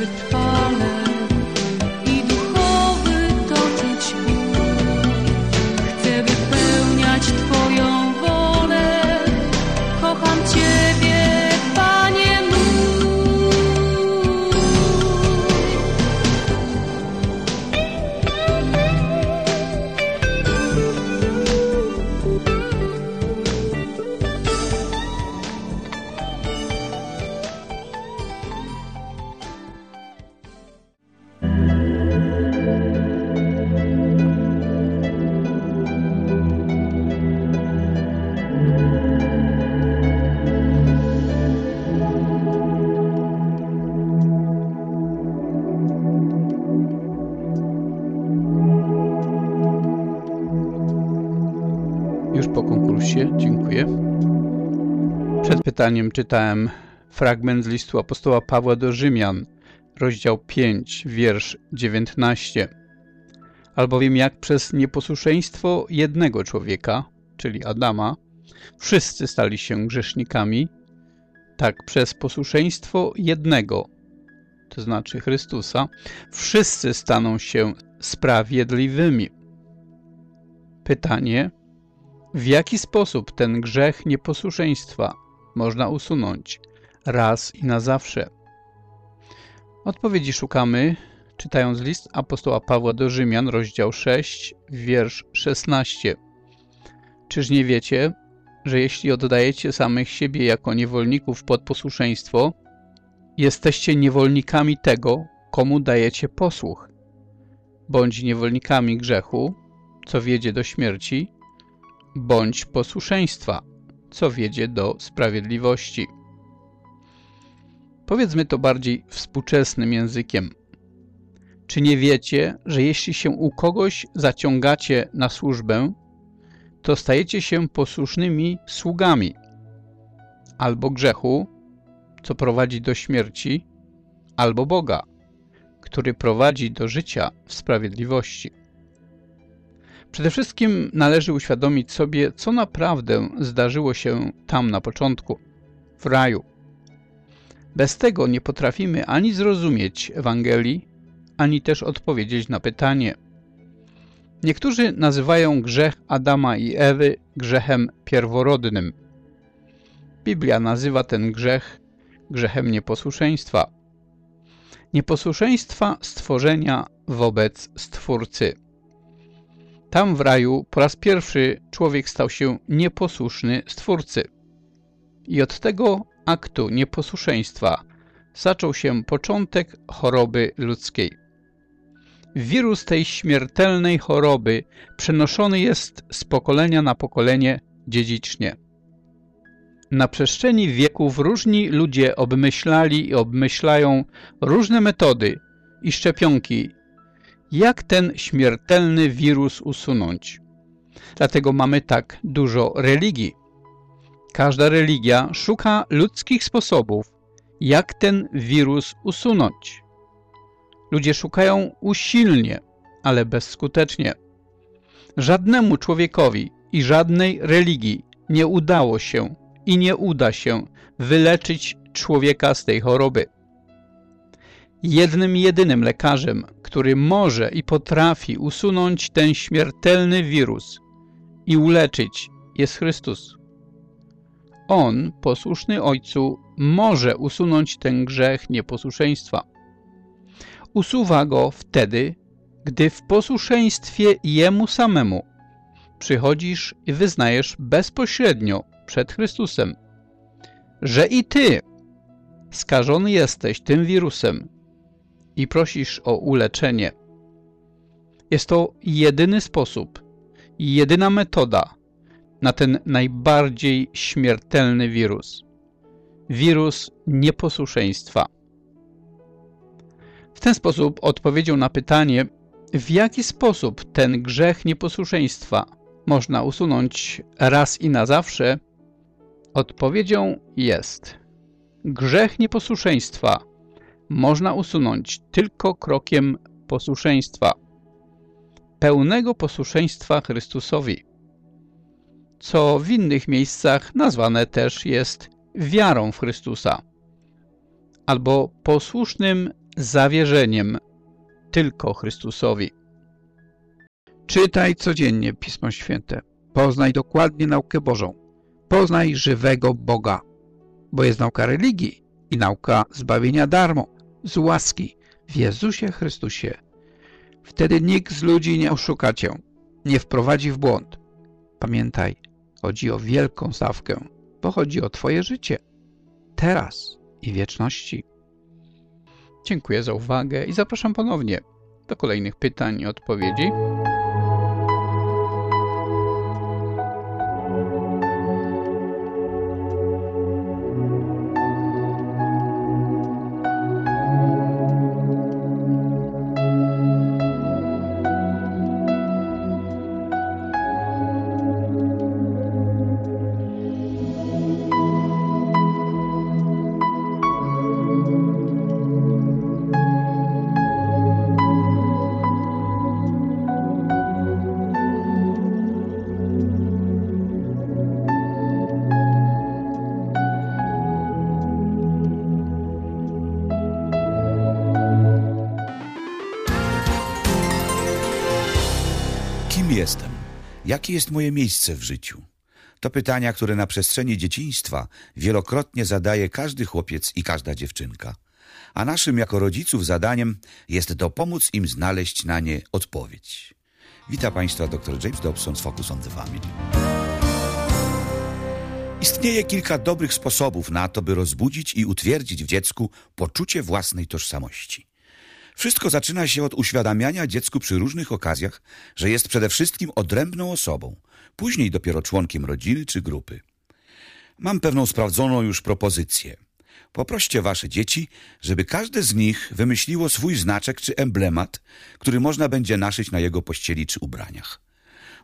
Się Przed pytaniem czytałem fragment z listu apostoła Pawła do Rzymian, rozdział 5, wiersz 19. Albowiem jak przez nieposłuszeństwo jednego człowieka, czyli Adama, wszyscy stali się grzesznikami, tak przez posłuszeństwo jednego, to znaczy Chrystusa, wszyscy staną się sprawiedliwymi. Pytanie, w jaki sposób ten grzech nieposłuszeństwa można usunąć raz i na zawsze? Odpowiedzi szukamy czytając list apostoła Pawła do Rzymian, rozdział 6, wiersz 16. Czyż nie wiecie, że jeśli oddajecie samych siebie jako niewolników pod posłuszeństwo, jesteście niewolnikami tego, komu dajecie posłuch, bądź niewolnikami grzechu, co wiedzie do śmierci, bądź posłuszeństwa, co wiedzie do sprawiedliwości. Powiedzmy to bardziej współczesnym językiem. Czy nie wiecie, że jeśli się u kogoś zaciągacie na służbę, to stajecie się posłusznymi sługami albo grzechu, co prowadzi do śmierci, albo Boga, który prowadzi do życia w sprawiedliwości. Przede wszystkim należy uświadomić sobie, co naprawdę zdarzyło się tam na początku, w raju. Bez tego nie potrafimy ani zrozumieć Ewangelii, ani też odpowiedzieć na pytanie. Niektórzy nazywają grzech Adama i Ewy grzechem pierworodnym. Biblia nazywa ten grzech grzechem nieposłuszeństwa. Nieposłuszeństwa stworzenia wobec Stwórcy. Tam w raju po raz pierwszy człowiek stał się nieposłuszny Stwórcy. I od tego aktu nieposłuszeństwa zaczął się początek choroby ludzkiej. Wirus tej śmiertelnej choroby przenoszony jest z pokolenia na pokolenie dziedzicznie. Na przestrzeni wieków różni ludzie obmyślali i obmyślają różne metody i szczepionki, jak ten śmiertelny wirus usunąć. Dlatego mamy tak dużo religii. Każda religia szuka ludzkich sposobów, jak ten wirus usunąć. Ludzie szukają usilnie, ale bezskutecznie. Żadnemu człowiekowi i żadnej religii nie udało się i nie uda się wyleczyć człowieka z tej choroby. Jednym jedynym lekarzem, który może i potrafi usunąć ten śmiertelny wirus i uleczyć, jest Chrystus. On, posłuszny Ojcu, może usunąć ten grzech nieposłuszeństwa. Usuwa go wtedy, gdy w posłuszeństwie Jemu samemu przychodzisz i wyznajesz bezpośrednio przed Chrystusem, że i Ty skażony jesteś tym wirusem i prosisz o uleczenie. Jest to jedyny sposób jedyna metoda na ten najbardziej śmiertelny wirus. Wirus nieposłuszeństwa. W ten sposób odpowiedział na pytanie, w jaki sposób ten grzech nieposłuszeństwa można usunąć raz i na zawsze, odpowiedzią jest grzech nieposłuszeństwa można usunąć tylko krokiem posłuszeństwa, pełnego posłuszeństwa Chrystusowi, co w innych miejscach nazwane też jest wiarą w Chrystusa, albo posłusznym zawierzeniem tylko Chrystusowi. Czytaj codziennie Pismo Święte. Poznaj dokładnie naukę Bożą. Poznaj żywego Boga, bo jest nauka religii i nauka zbawienia darmo, z łaski w Jezusie Chrystusie. Wtedy nikt z ludzi nie oszuka cię, nie wprowadzi w błąd. Pamiętaj, chodzi o wielką stawkę, bo chodzi o twoje życie, teraz i wieczności. Dziękuję za uwagę i zapraszam ponownie do kolejnych pytań i odpowiedzi. Jakie jest moje miejsce w życiu? To pytania, które na przestrzeni dzieciństwa wielokrotnie zadaje każdy chłopiec i każda dziewczynka. A naszym jako rodziców zadaniem jest dopomóc im znaleźć na nie odpowiedź. Witam Państwa dr James Dobson z Focus on the Family. Istnieje kilka dobrych sposobów na to, by rozbudzić i utwierdzić w dziecku poczucie własnej tożsamości. Wszystko zaczyna się od uświadamiania dziecku przy różnych okazjach, że jest przede wszystkim odrębną osobą, później dopiero członkiem rodziny czy grupy. Mam pewną sprawdzoną już propozycję. Poproście wasze dzieci, żeby każde z nich wymyśliło swój znaczek czy emblemat, który można będzie naszyć na jego pościeli czy ubraniach.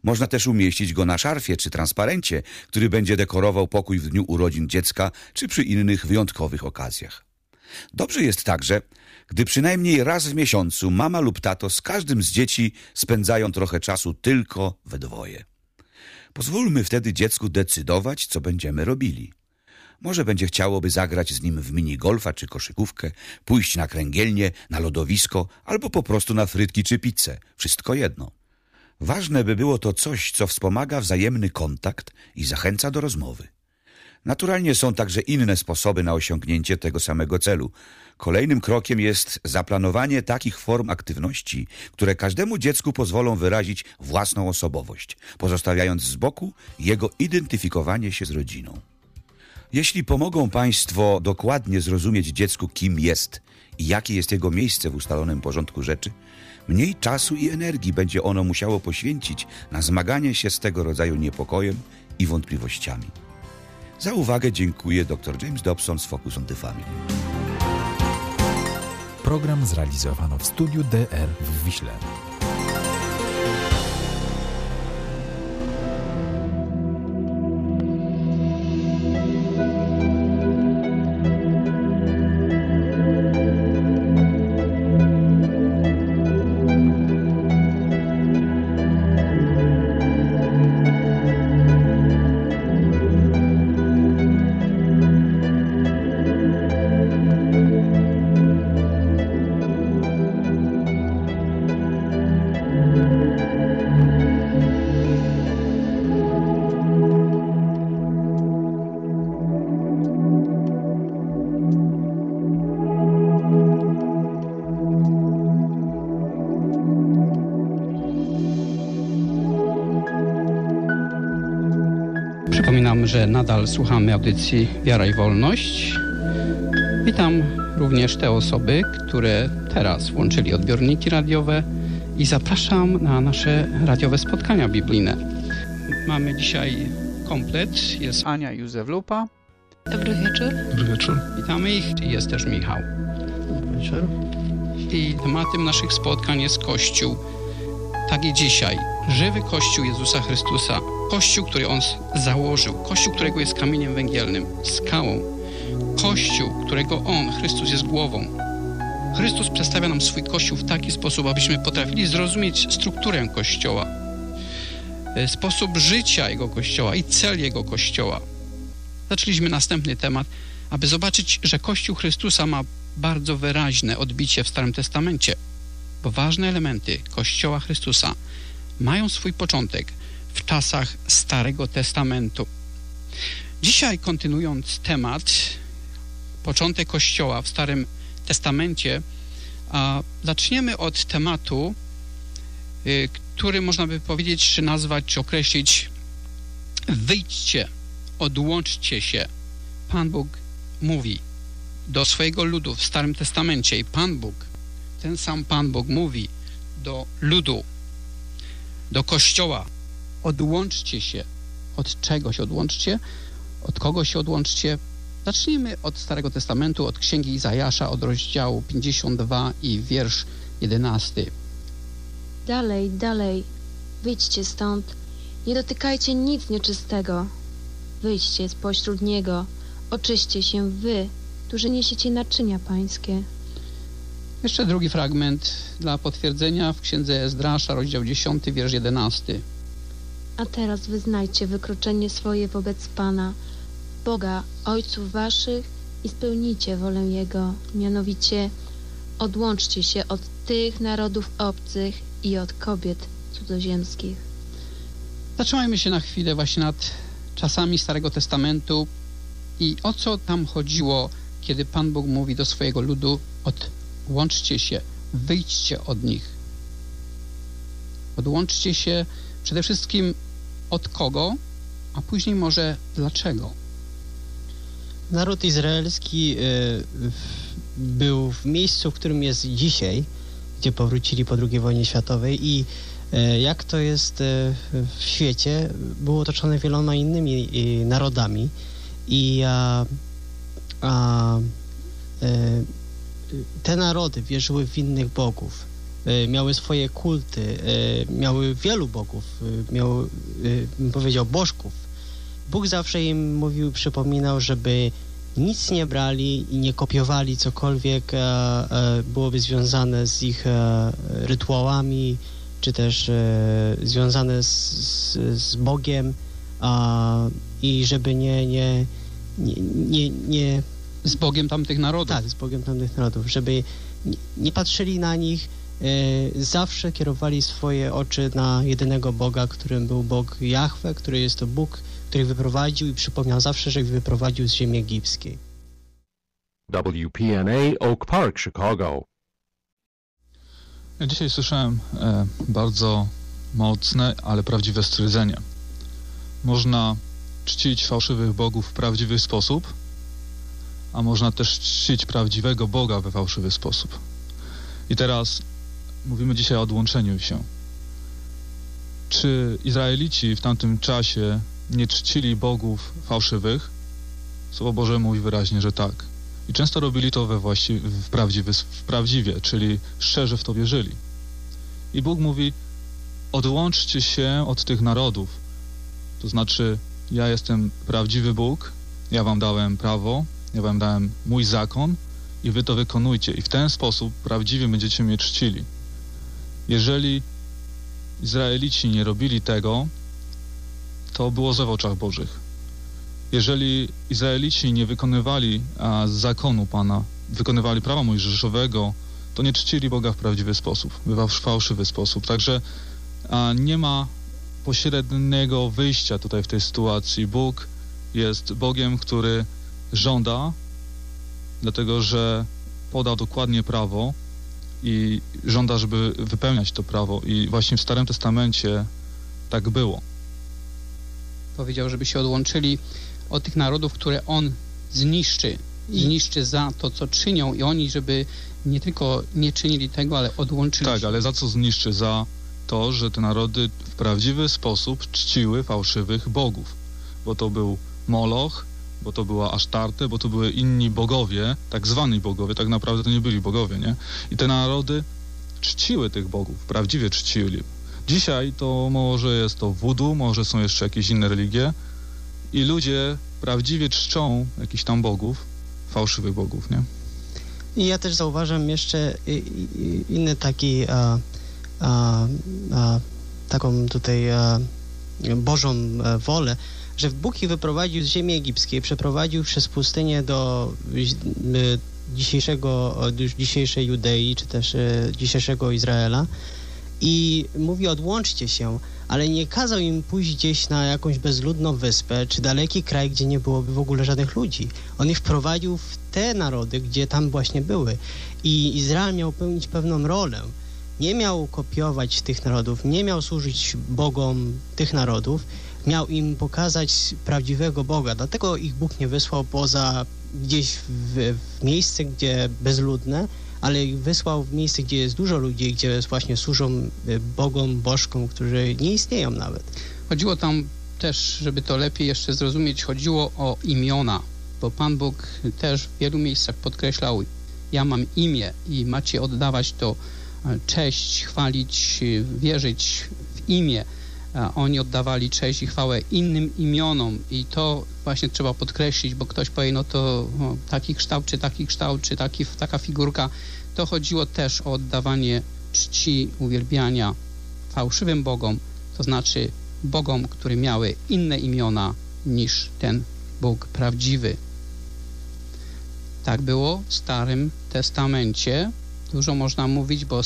Można też umieścić go na szarfie czy transparencie, który będzie dekorował pokój w dniu urodzin dziecka czy przy innych wyjątkowych okazjach. Dobrze jest także, gdy przynajmniej raz w miesiącu mama lub tato z każdym z dzieci spędzają trochę czasu tylko we dwoje. Pozwólmy wtedy dziecku decydować, co będziemy robili. Może będzie chciałoby zagrać z nim w minigolfa czy koszykówkę, pójść na kręgielnię, na lodowisko albo po prostu na frytki czy pizzę. Wszystko jedno. Ważne by było to coś, co wspomaga wzajemny kontakt i zachęca do rozmowy. Naturalnie są także inne sposoby na osiągnięcie tego samego celu. Kolejnym krokiem jest zaplanowanie takich form aktywności, które każdemu dziecku pozwolą wyrazić własną osobowość, pozostawiając z boku jego identyfikowanie się z rodziną. Jeśli pomogą Państwo dokładnie zrozumieć dziecku, kim jest i jakie jest jego miejsce w ustalonym porządku rzeczy, mniej czasu i energii będzie ono musiało poświęcić na zmaganie się z tego rodzaju niepokojem i wątpliwościami. Za uwagę dziękuję dr James Dobson z Focus on the Family. Program zrealizowano w studiu DR w Wiśle. Nadal słuchamy audycji Wiara i Wolność. Witam również te osoby, które teraz włączyli odbiorniki radiowe i zapraszam na nasze radiowe spotkania biblijne. Mamy dzisiaj komplet. Jest Ania Józef Lupa. Dobry wieczór. Dobry wieczór. Witamy ich. Jest też Michał. Dobry wieczór. I tematem naszych spotkań jest Kościół. Tak i dzisiaj. Żywy Kościół Jezusa Chrystusa. Kościół, który On założył. Kościół, którego jest kamieniem węgielnym, skałą. Kościół, którego On, Chrystus, jest głową. Chrystus przedstawia nam swój Kościół w taki sposób, abyśmy potrafili zrozumieć strukturę Kościoła, e, sposób życia Jego Kościoła i cel Jego Kościoła. Zaczęliśmy następny temat, aby zobaczyć, że Kościół Chrystusa ma bardzo wyraźne odbicie w Starym Testamencie, bo ważne elementy Kościoła Chrystusa mają swój początek w czasach Starego Testamentu. Dzisiaj, kontynuując temat, początek Kościoła w Starym Testamencie, a zaczniemy od tematu, y, który można by powiedzieć, czy nazwać, czy określić wyjdźcie, odłączcie się. Pan Bóg mówi do swojego ludu w Starym Testamencie i Pan Bóg, ten sam Pan Bóg mówi do ludu, do Kościoła, odłączcie się od czegoś, odłączcie, od kogo się odłączcie. Zacznijmy od Starego Testamentu, od Księgi Izajasza, od rozdziału 52 i wiersz 11. Dalej, dalej, wyjdźcie stąd, nie dotykajcie nic nieczystego. Wyjdźcie spośród niego, oczyście się wy, którzy niesiecie naczynia pańskie. Jeszcze drugi fragment dla potwierdzenia w Księdze Ezdrasza, rozdział 10, wiersz 11. A teraz wyznajcie wykroczenie swoje wobec Pana, Boga, Ojców waszych i spełnijcie wolę Jego, mianowicie odłączcie się od tych narodów obcych i od kobiet cudzoziemskich. Zatrzymajmy się na chwilę właśnie nad czasami Starego Testamentu i o co tam chodziło, kiedy Pan Bóg mówi do swojego ludu odłączcie się, wyjdźcie od nich. Odłączcie się przede wszystkim od kogo, a później może dlaczego. Naród izraelski y, był w miejscu, w którym jest dzisiaj, gdzie powrócili po II wojnie światowej i y, jak to jest y, w świecie, było otoczone wieloma innymi narodami i a, a, te narody wierzyły w innych bogów, miały swoje kulty, miały wielu bogów, miały, bym powiedział, bożków. Bóg zawsze im mówił, przypominał, żeby nic nie brali i nie kopiowali cokolwiek e, e, byłoby związane z ich e, rytuałami, czy też związane z, z, z Bogiem i żeby nie, nie, nie, nie, nie... Z Bogiem tamtych narodów. Tak, z Bogiem tamtych narodów, żeby nie, patrzyli na nich, zawsze kierowali swoje oczy na jedynego Boga, którym był Bóg Jahwe, który jest to Bóg, który wyprowadził i przypomniał zawsze, że ich wyprowadził z ziemi egipskiej. WPNA Oak Park, Chicago. Ja dzisiaj słyszałem e, bardzo mocne, ale prawdziwe stwierdzenie. Można czcić fałszywych bogów w prawdziwy sposób, a można też czcić prawdziwego Boga we fałszywy sposób. I teraz mówimy dzisiaj o odłączeniu się. Czy Izraelici w tamtym czasie nie czcili bogów fałszywych? Słowo Boże mówi wyraźnie, że tak. I często robili to we właści- w, prawdziwy, w prawdziwie, czyli szczerze w to wierzyli. I Bóg mówi, odłączcie się od tych narodów. To znaczy, ja jestem prawdziwy Bóg, ja wam dałem prawo, ja wam dałem mój zakon i wy to wykonujcie. I w ten sposób prawdziwie będziecie mnie czcili. Jeżeli Izraelici nie robili tego, to było złe w oczach Bożych. Jeżeli Izraelici nie wykonywali a, zakonu Pana, wykonywali prawa mojżeszowego, to nie czcili Boga w prawdziwy sposób, bywa w fałszywy sposób. Także a, nie ma pośredniego wyjścia tutaj w tej sytuacji. Bóg jest Bogiem, który żąda, dlatego że podał dokładnie prawo i żąda, żeby wypełniać to prawo. I właśnie w Starym Testamencie tak było. Powiedział, żeby się odłączyli od tych narodów, które on zniszczy. Zniszczy za to, co czynią i oni, żeby nie tylko nie czynili tego, ale odłączyli Tak, się. ale za co zniszczy? Za to, że te narody w prawdziwy sposób czciły fałszywych bogów. Bo to był Moloch, bo to była Asztarte, bo to były inni bogowie, tak zwani bogowie, tak naprawdę to nie byli bogowie, nie? I te narody czciły tych bogów, prawdziwie czcili. Dzisiaj to może jest to voodoo, może są jeszcze jakieś inne religie i ludzie prawdziwie czczą jakichś tam bogów, fałszywych bogów, nie? I ja też zauważam jeszcze inny taki, a, a, a, taką tutaj Bożą e, wolę, że Bóg ich wyprowadził z ziemi egipskiej, przeprowadził przez pustynię do e, dzisiejszego, dzisiejszej Judei, czy też e, dzisiejszego Izraela i mówi odłączcie się, ale nie kazał im pójść gdzieś na jakąś bezludną wyspę, czy daleki kraj, gdzie nie byłoby w ogóle żadnych ludzi. On ich wprowadził w te narody, gdzie tam właśnie były. I Izrael miał pełnić pewną rolę. Nie miał kopiować tych narodów, nie miał służyć bogom tych narodów, miał im pokazać prawdziwego Boga. Dlatego ich Bóg nie wysłał poza gdzieś w, w miejsce, gdzie bezludne, ale ich wysłał w miejsce, gdzie jest dużo ludzi, gdzie właśnie służą y, bogom, bożkom, którzy nie istnieją nawet. Chodziło tam też, żeby to lepiej jeszcze zrozumieć, chodziło o imiona, bo Pan Bóg też w wielu miejscach podkreślał, ja mam imię i macie oddawać to e, cześć, chwalić, e, wierzyć w imię. Oni oddawali cześć i chwałę innym imionom i to właśnie trzeba podkreślić, bo ktoś powie, no to o, taki kształt, czy taki kształt, czy taki, taka figurka. To chodziło też o oddawanie czci, uwielbiania fałszywym bogom, to znaczy bogom, które miały inne imiona niż ten Bóg prawdziwy. Tak było w Starym Testamencie. Dużo można mówić, bo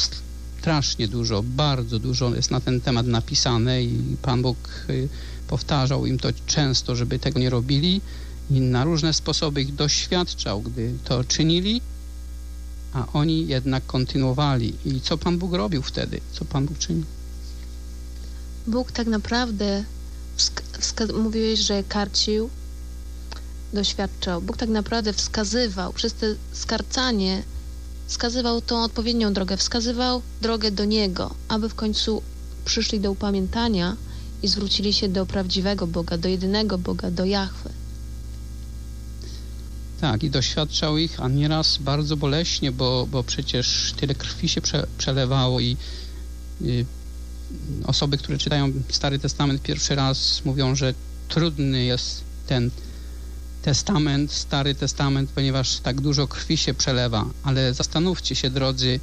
strasznie dużo, bardzo dużo jest na ten temat napisane i Pan Bóg y, powtarzał im to często, żeby tego nie robili i na różne sposoby ich doświadczał, gdy to czynili, a oni jednak kontynuowali. I co Pan Bóg robił wtedy? Co Pan Bóg czynił? Bóg tak naprawdę, mówiłeś, że karcił, doświadczał. Bóg tak naprawdę wskazywał, przez te skarcanie wskazywał tą odpowiednią drogę, wskazywał drogę do Niego, aby w końcu przyszli do upamiętania i zwrócili się do prawdziwego Boga, do jedynego Boga, do Jahwe. Tak, i doświadczał ich, a nieraz bardzo boleśnie, bo, bo przecież tyle krwi się prze, przelewało i y, osoby, które czytają Stary Testament pierwszy raz mówią, że trudny jest ten testament, Stary Testament, ponieważ tak dużo krwi się przelewa, ale zastanówcie się, drodzy,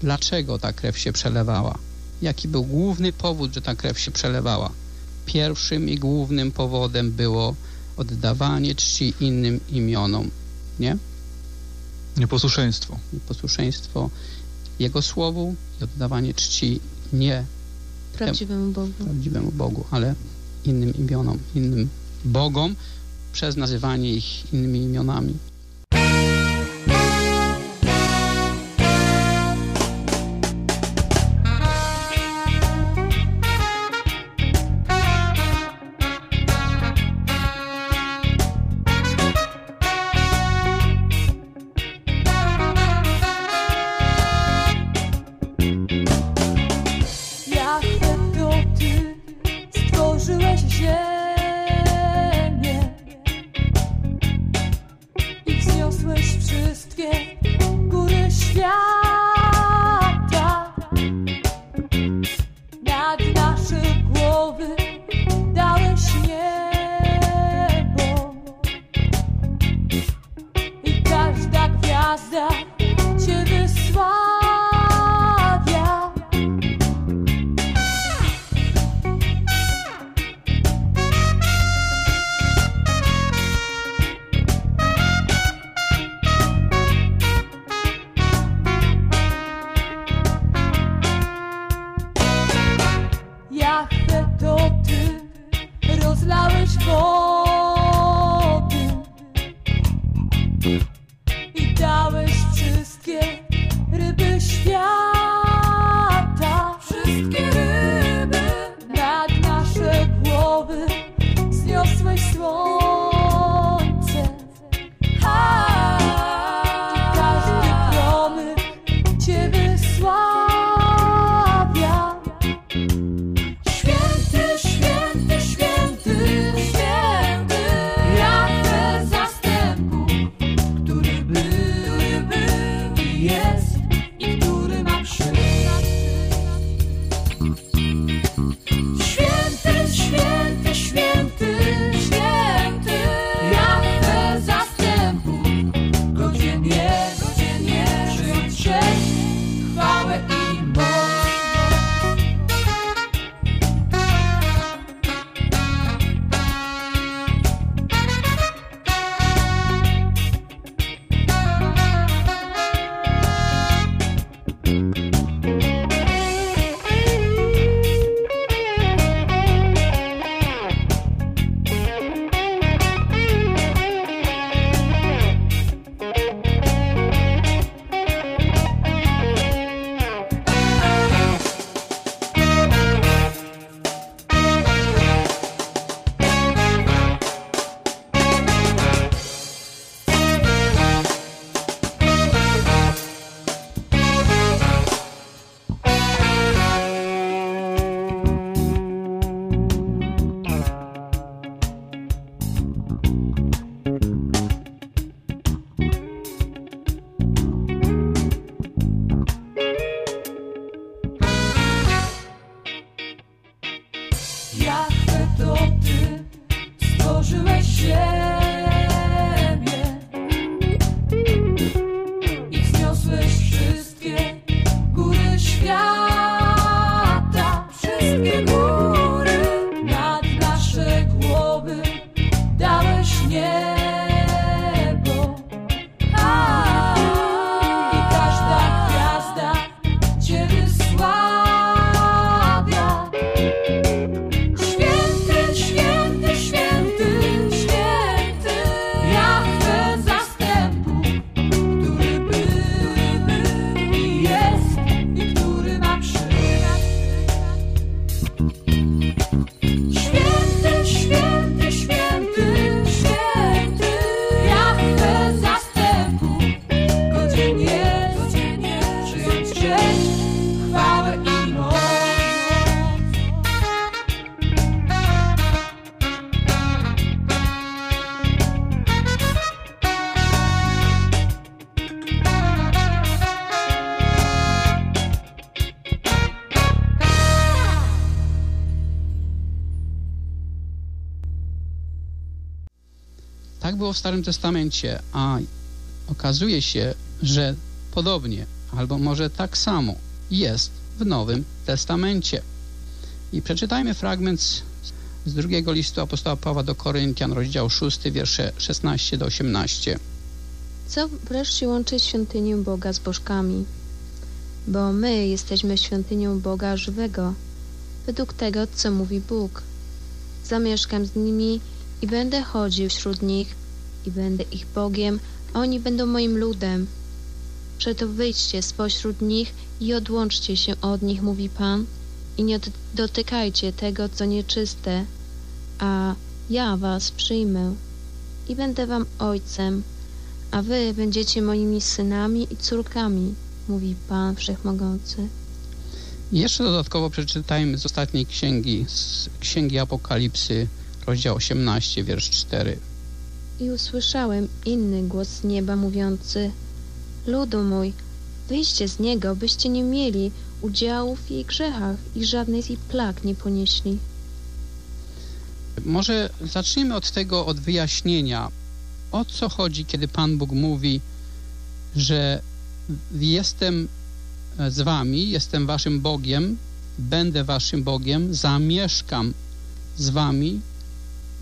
dlaczego ta krew się przelewała? Jaki był główny powód, że ta krew się przelewała? Pierwszym i głównym powodem było oddawanie czci innym imionom, nie? Nieposłuszeństwo. Nieposłuszeństwo Jego Słowu i oddawanie czci nie Prawdziwemu Bogu. prawdziwemu Bogu, ale innym imionom, innym Bogom przez nazywanie ich innymi imionami. Yeah. Było w Starym Testamencie, a okazuje się, że podobnie, albo może tak samo jest w Nowym Testamencie. I przeczytajmy fragment z, drugiego listu apostoła Pawła do Koryntian, rozdział 6, wiersze 16 do 18. Co wreszcie łączy świątynię Boga z bożkami? Bo my jesteśmy świątynią Boga żywego, według tego, co mówi Bóg. Zamieszkam z nimi i będę chodził wśród nich i będę ich Bogiem, a oni będą moim ludem. Przeto wyjdźcie spośród nich i odłączcie się od nich, mówi Pan, i nie dotykajcie tego, co nieczyste, a ja was przyjmę i będę wam ojcem, a wy będziecie moimi synami i córkami, mówi Pan Wszechmogący. Jeszcze dodatkowo przeczytajmy z ostatniej księgi, z księgi Apokalipsy, rozdział 18, wiersz 4. I usłyszałem inny głos z nieba mówiący: Ludu mój, wyjście z niego, byście nie mieli udziału w jej grzechach i żadnej z jej plag nie ponieśli. Może zacznijmy od tego, od wyjaśnienia, o co chodzi, kiedy Pan Bóg mówi, że jestem z wami, jestem waszym Bogiem, będę waszym Bogiem, zamieszkam z wami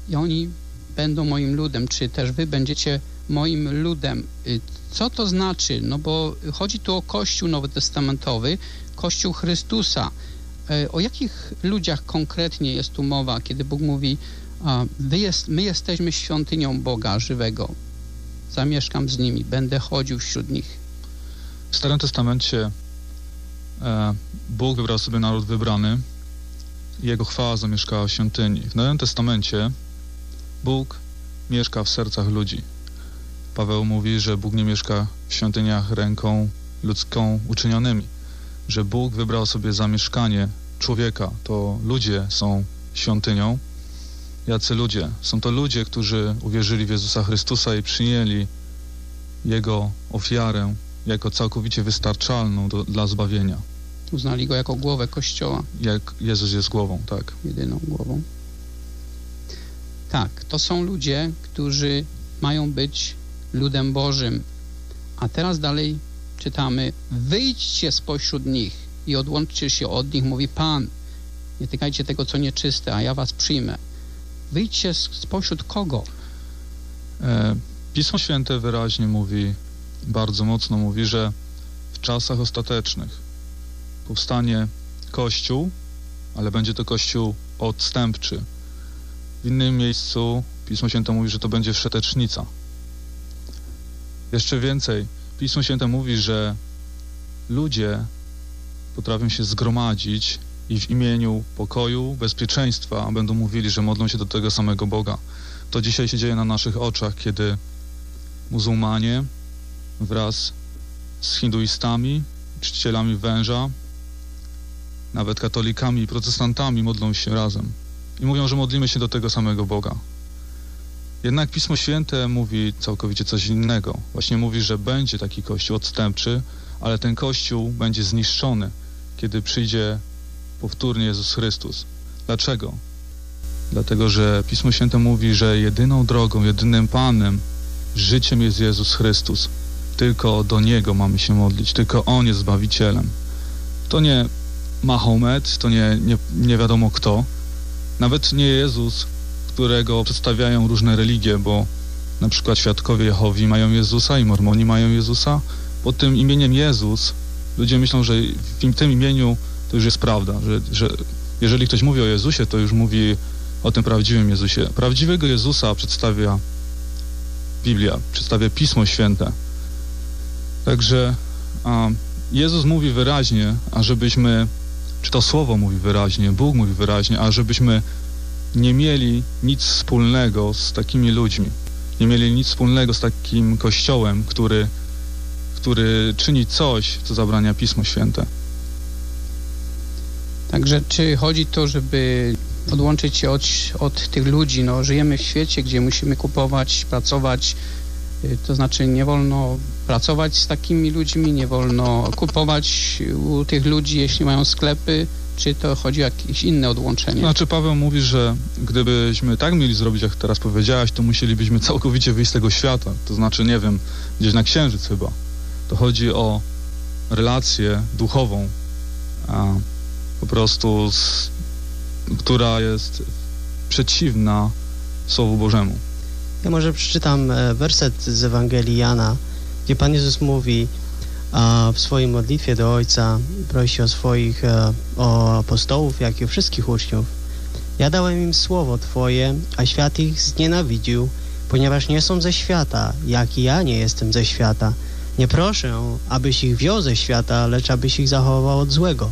i oni będą moim ludem, czy też wy będziecie moim ludem. Y, Co to znaczy? No bo chodzi tu o Kościół Nowotestamentowy, Kościół Chrystusa. E, O jakich ludziach konkretnie jest tu mowa, kiedy Bóg mówi, jest, my jesteśmy świątynią Boga żywego, zamieszkam z nimi, będę chodził wśród nich. W Starym Testamencie e, Bóg wybrał sobie naród wybrany Jego chwała zamieszkała w świątyni. W Nowym Testamencie Bóg mieszka w sercach ludzi. Paweł mówi, że Bóg nie mieszka w świątyniach ręką ludzką uczynionymi, że Bóg wybrał sobie zamieszkanie człowieka. To ludzie są świątynią. Jacy ludzie? Są to ludzie, którzy uwierzyli w Jezusa Chrystusa i przyjęli Jego ofiarę jako całkowicie wystarczalną do, dla zbawienia. Uznali go jako głowę Kościoła, Jak Jezus jest głową, tak. jedyną głową. Tak, to są ludzie, którzy mają być ludem Bożym. A teraz dalej czytamy: Wyjdźcie spośród nich i odłączcie się od nich, mówi Pan. Nie tykajcie tego, co nieczyste, a ja was przyjmę. Wyjdźcie spośród kogo? E, Pismo Święte wyraźnie mówi, bardzo mocno mówi, że w czasach ostatecznych powstanie Kościół, ale będzie to Kościół odstępczy. W innym miejscu Pismo Święte mówi, że to będzie wszetecznica. Jeszcze więcej, Pismo Święte mówi, że ludzie potrafią się zgromadzić i w imieniu pokoju, bezpieczeństwa będą mówili, że modlą się do tego samego Boga. To dzisiaj się dzieje na naszych oczach, kiedy muzułmanie wraz z hinduistami, czcicielami węża, nawet katolikami i protestantami modlą się razem i mówią, że modlimy się do tego samego Boga. Jednak Pismo Święte mówi całkowicie coś innego. Właśnie mówi, że będzie taki kościół odstępczy, ale ten kościół będzie zniszczony, kiedy przyjdzie powtórnie Jezus Chrystus. Dlaczego? Dlatego, że Pismo Święte mówi, że jedyną drogą, jedynym Panem, życiem jest Jezus Chrystus. Tylko do Niego mamy się modlić, tylko On jest Zbawicielem. To nie Mahomet, to nie, nie, nie wiadomo kto, nawet nie Jezus, którego przedstawiają różne religie, bo na przykład świadkowie Jehowi mają Jezusa i Mormoni mają Jezusa. Pod tym imieniem Jezus ludzie myślą, że w tym imieniu to już jest prawda, że, że jeżeli ktoś mówi o Jezusie, to już mówi o tym prawdziwym Jezusie. Prawdziwego Jezusa przedstawia Biblia, przedstawia Pismo Święte. Także a, Jezus mówi wyraźnie, ażebyśmy, czy to Słowo mówi wyraźnie, Bóg mówi wyraźnie, ażebyśmy nie mieli nic wspólnego z takimi ludźmi. Nie mieli nic wspólnego z takim kościołem, który, który czyni coś, co zabrania Pismo Święte. Także czy chodzi to, żeby odłączyć się od, od tych ludzi? No, żyjemy w świecie, gdzie musimy kupować, pracować, to znaczy nie wolno pracować z takimi ludźmi, nie wolno kupować u tych ludzi, jeśli mają sklepy, czy to chodzi o jakieś inne odłączenie? Znaczy Paweł mówi, że gdybyśmy tak mieli zrobić, jak teraz powiedziałaś, to musielibyśmy całkowicie wyjść z tego świata. To znaczy, nie wiem, gdzieś na księżyc chyba. To chodzi o relację duchową, po prostu, z, która jest przeciwna Słowu Bożemu. Ja może przeczytam e, werset z Ewangelii Jana, gdzie Pan Jezus mówi w swojej modlitwie do Ojca, prosi o swoich, e, o apostołów, jak i o wszystkich uczniów. Ja dałem im słowo Twoje, a świat ich znienawidził, ponieważ nie są ze świata, jak i ja nie jestem ze świata. Nie proszę, abyś ich wziął ze świata, lecz abyś ich zachował od złego.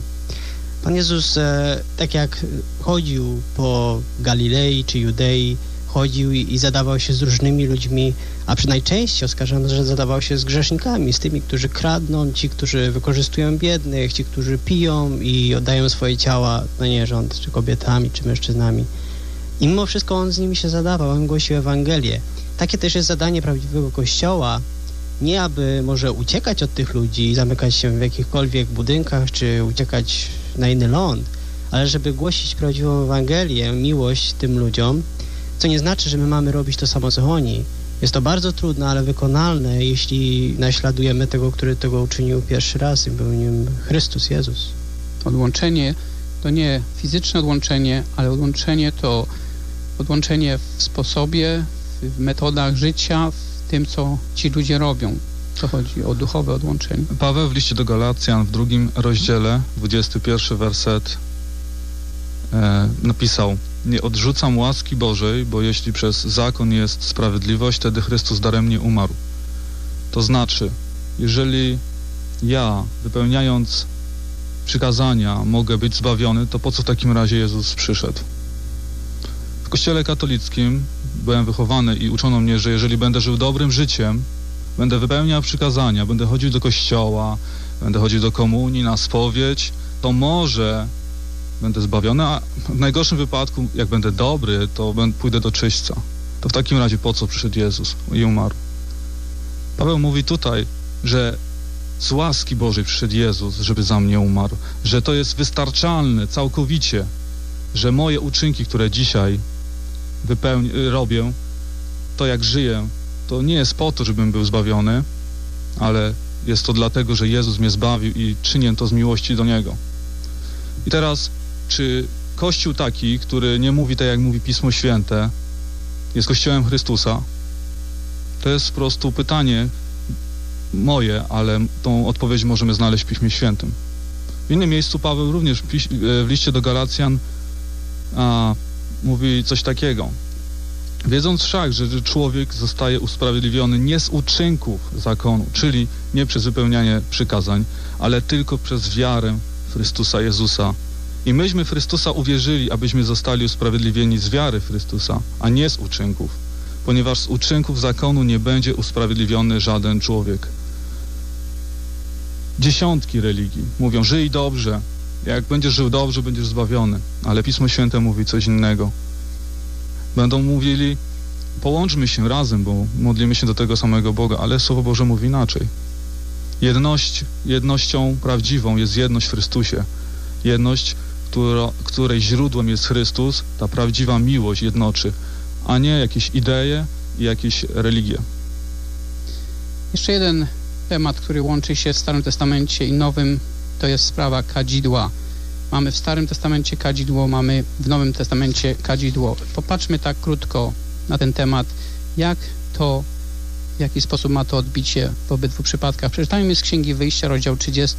Pan Jezus, e, tak jak chodził po Galilei czy Judei, chodził i, i zadawał się z różnymi ludźmi, a przy najczęściej oskarżano, że zadawał się z grzesznikami, z tymi, którzy kradną, ci, którzy wykorzystują biednych, ci, którzy piją i oddają swoje ciała na nierząd, czy kobietami, czy mężczyznami. I mimo wszystko on z nimi się zadawał, on głosił Ewangelię. takie też jest zadanie prawdziwego kościoła. Nie aby może uciekać od tych ludzi i zamykać się w jakichkolwiek budynkach, czy uciekać na inny ląd, ale żeby głosić prawdziwą Ewangelię, miłość tym ludziom, co nie znaczy, że my mamy robić to samo co oni. Jest to bardzo trudne, ale wykonalne, jeśli naśladujemy tego, który tego uczynił pierwszy raz i był nim Chrystus, Jezus. Odłączenie to nie fizyczne odłączenie, ale odłączenie to odłączenie w sposobie, w metodach życia, w tym, co ci ludzie robią. Co chodzi o duchowe odłączenie. Paweł w liście do Galacjan w drugim rozdziale, 21 werset e, napisał Nie odrzucam łaski Bożej, bo jeśli przez zakon jest sprawiedliwość, wtedy Chrystus daremnie umarł. To znaczy, jeżeli ja, wypełniając przykazania, mogę być zbawiony, to po co w takim razie Jezus przyszedł? W kościele katolickim byłem wychowany i uczono mnie, że jeżeli będę żył dobrym życiem, będę wypełniał przykazania, będę chodził do kościoła, będę chodził do komunii, na spowiedź, to może będę zbawiony, a w najgorszym wypadku, jak będę dobry, to pójdę do czyśćca. To w takim razie po co przyszedł Jezus i umarł? Paweł mówi tutaj, że z łaski Bożej przyszedł Jezus, żeby za mnie umarł, że to jest wystarczalne całkowicie, że moje uczynki, które dzisiaj wypełni- robię, to jak żyję, to nie jest po to, żebym był zbawiony, ale jest to dlatego, że Jezus mnie zbawił i czynię to z miłości do Niego. I teraz, czy Kościół taki, który nie mówi tak, jak mówi Pismo Święte, jest Kościołem Chrystusa? To jest po prostu pytanie moje, ale tą odpowiedź możemy znaleźć w Piśmie Świętym. W innym miejscu Paweł również w, w liście do Galacjan a, mówi coś takiego. Wiedząc wszak, że człowiek zostaje usprawiedliwiony nie z uczynków zakonu, czyli nie przez wypełnianie przykazań, ale tylko przez wiarę Chrystusa Jezusa. I myśmy Chrystusa uwierzyli, abyśmy zostali usprawiedliwieni z wiary Chrystusa, a nie z uczynków, ponieważ z uczynków zakonu nie będzie usprawiedliwiony żaden człowiek. Dziesiątki religii mówią, żyj dobrze, jak będziesz żył dobrze, będziesz zbawiony, ale Pismo Święte mówi coś innego. Będą mówili, połączmy się razem, bo modlimy się do tego samego Boga, ale Słowo Boże mówi inaczej. Jedność, jednością prawdziwą jest jedność w Chrystusie. Jedność, której źródłem jest Chrystus, ta prawdziwa miłość jednoczy, a nie jakieś idee i jakieś religie. Jeszcze jeden temat, który łączy się w Starym Testamencie i Nowym, to jest sprawa kadzidła. Mamy w Starym Testamencie kadzidło, mamy w Nowym Testamencie kadzidło. Popatrzmy tak krótko na ten temat, jak to, w jaki sposób ma to odbicie w obydwu przypadkach. Przeczytajmy z Księgi Wyjścia, rozdział 30,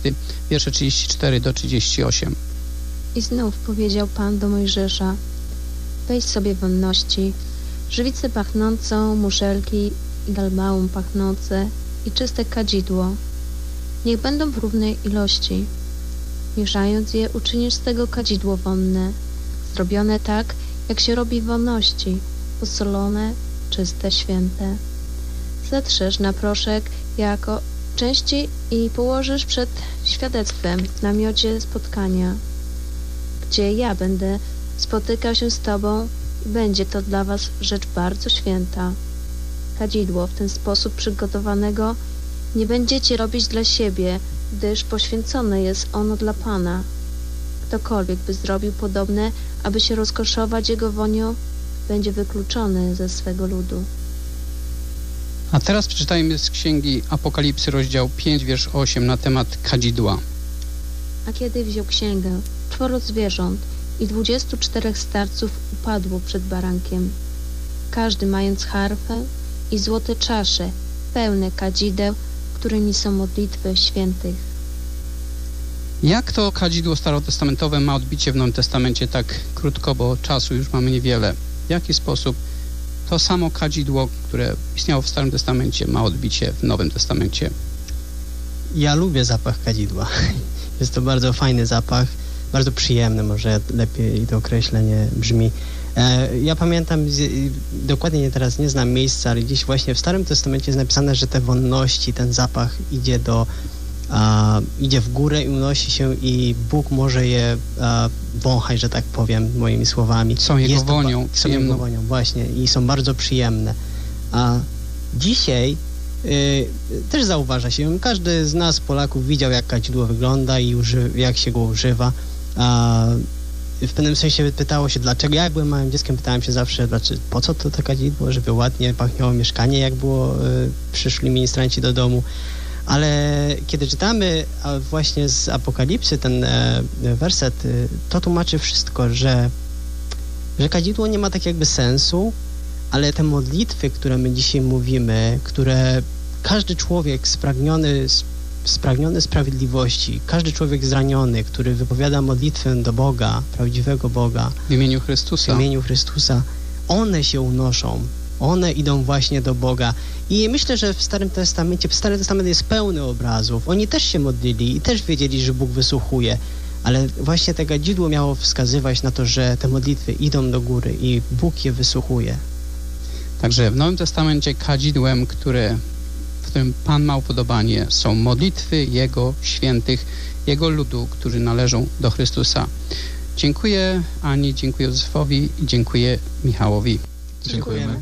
wiersze 34 do 38. I znów powiedział Pan do Mojżesza, weź sobie wonności, żywicę pachnącą, muszelki i galbałum pachnące i czyste kadzidło. Niech będą w równej ilości. Mieszając je, uczynisz z tego kadzidło wonne, zrobione tak, jak się robi wonności, posolone, czyste, święte. Zetrzesz na proszek jako części i położysz przed świadectwem w namiocie spotkania, gdzie ja będę spotykał się z Tobą i będzie to dla Was rzecz bardzo święta. Kadzidło w ten sposób przygotowanego nie będziecie robić dla siebie, gdyż poświęcone jest ono dla Pana. Ktokolwiek by zrobił podobne, aby się rozkoszować jego wonią, będzie wykluczony ze swego ludu. A teraz przeczytajmy z Księgi Apokalipsy, rozdział 5, wiersz 8 na temat kadzidła. A kiedy wziął księgę, czworo zwierząt i dwudziestu czterech starców upadło przed barankiem, każdy mając harfę i złote czasze, pełne kadzideł, którymi są modlitwy świętych. Jak to kadzidło starotestamentowe ma odbicie w Nowym Testamencie tak krótko, bo czasu już mamy niewiele? W jaki sposób to samo kadzidło, które istniało w Starym Testamencie, ma odbicie w Nowym Testamencie? Ja lubię zapach kadzidła. Jest to bardzo fajny zapach, bardzo przyjemny, może lepiej to określenie brzmi. E, Ja pamiętam, dokładnie nie teraz nie znam miejsca, ale gdzieś właśnie w Starym Testamencie jest napisane, że te wonności, ten zapach idzie do, a, idzie w górę i unosi się i Bóg może je a, wąchać, że tak powiem, moimi słowami. Są jego Jest to wonią Są jego wonią, właśnie i są bardzo przyjemne. A dzisiaj y, też zauważa się, każdy z nas Polaków widział jak kadzidło wygląda i uży, jak się go używa. A w pewnym sensie pytało się dlaczego. Jak byłem małym dzieckiem, pytałem się zawsze, dlaczego, po co to to kadzidło, żeby ładnie pachniało mieszkanie, jak było y, przyszli ministranci do domu. Ale kiedy czytamy właśnie z Apokalipsy ten e, werset, y, to tłumaczy wszystko, że, że kadzidło nie ma tak jakby sensu, ale te modlitwy, które my dzisiaj mówimy, które każdy człowiek spragniony, spragniony sprawiedliwości, każdy człowiek zraniony, który wypowiada modlitwę do Boga, prawdziwego Boga, W imieniu Chrystusa. w imieniu Chrystusa, one się unoszą. One idą właśnie do Boga. I myślę, że w Starym Testamencie, Stary Testament jest pełny obrazów. Oni też się modlili i też wiedzieli, że Bóg wysłuchuje. Ale właśnie te gadzidło miało wskazywać na to, że te modlitwy idą do góry i Bóg je wysłuchuje. Także w Nowym Testamencie kadzidłem, które, którym Pan ma upodobanie, są modlitwy Jego świętych, Jego ludu, którzy należą do Chrystusa. Dziękuję Ani, dziękuję Józefowi i dziękuję Michałowi. Dziękujemy.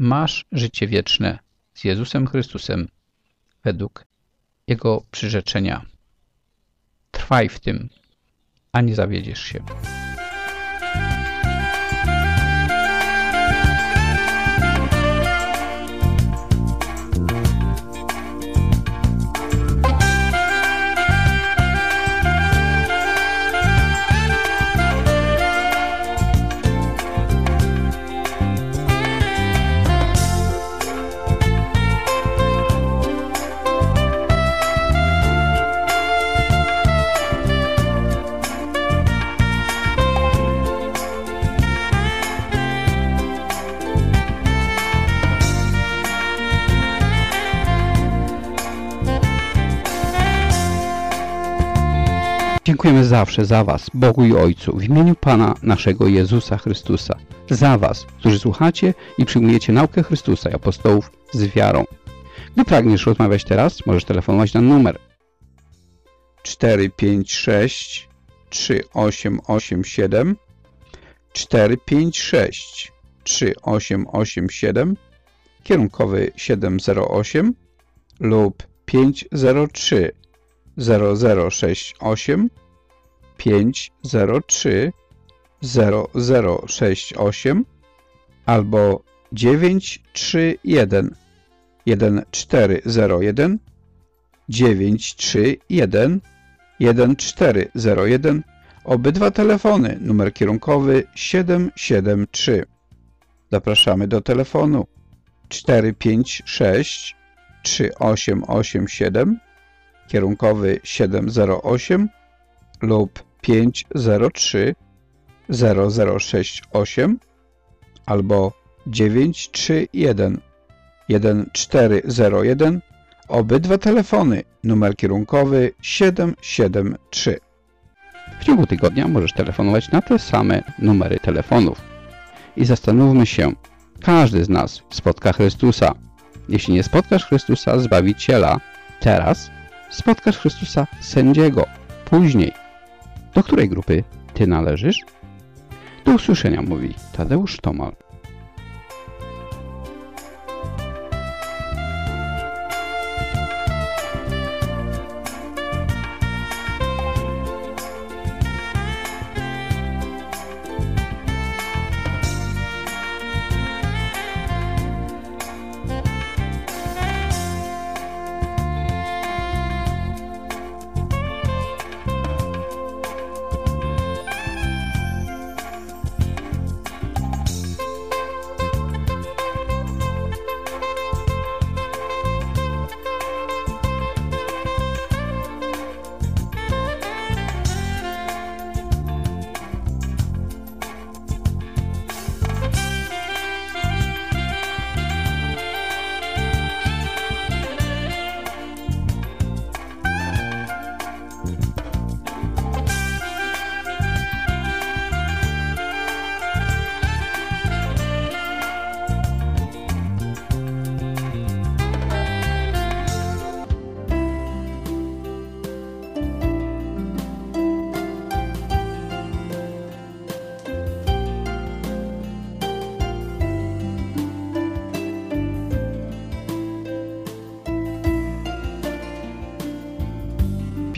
masz życie wieczne z Jezusem Chrystusem według Jego przyrzeczenia. Trwaj w tym, a nie zawiedziesz się. Dziękujemy zawsze za Was, Bogu i Ojcu, w imieniu Pana naszego Jezusa Chrystusa. Za Was, którzy słuchacie i przyjmujecie naukę Chrystusa i apostołów z wiarą. Gdy pragniesz rozmawiać teraz, możesz telefonować na numer 456 3887 456 3887 kierunkowy 708 lub 503 0068 503 0068 albo 931 1401 931 1401 obydwa telefony numer kierunkowy 773 zapraszamy do telefonu 456 3887 kierunkowy 708 lub 503 0068 albo 931 1401 obydwa telefony numer kierunkowy 773 w ciągu tygodnia możesz telefonować na te same numery telefonów. I zastanówmy się każdy z nas spotka Chrystusa. Jeśli nie spotkasz Chrystusa Zbawiciela teraz spotkasz Chrystusa Sędziego później do której grupy Ty należysz? Do usłyszenia mówi Tadeusz Tomal.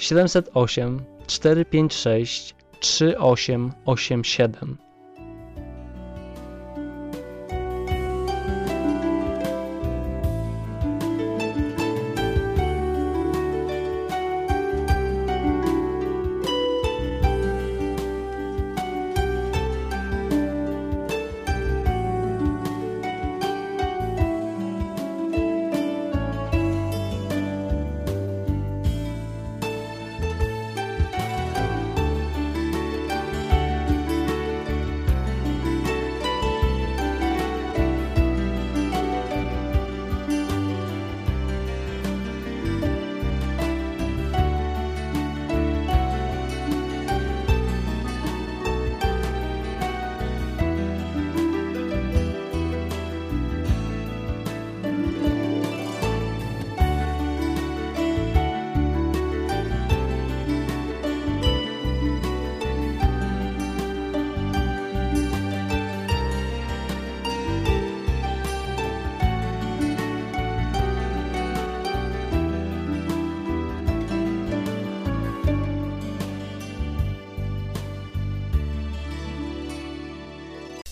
708 456 3887.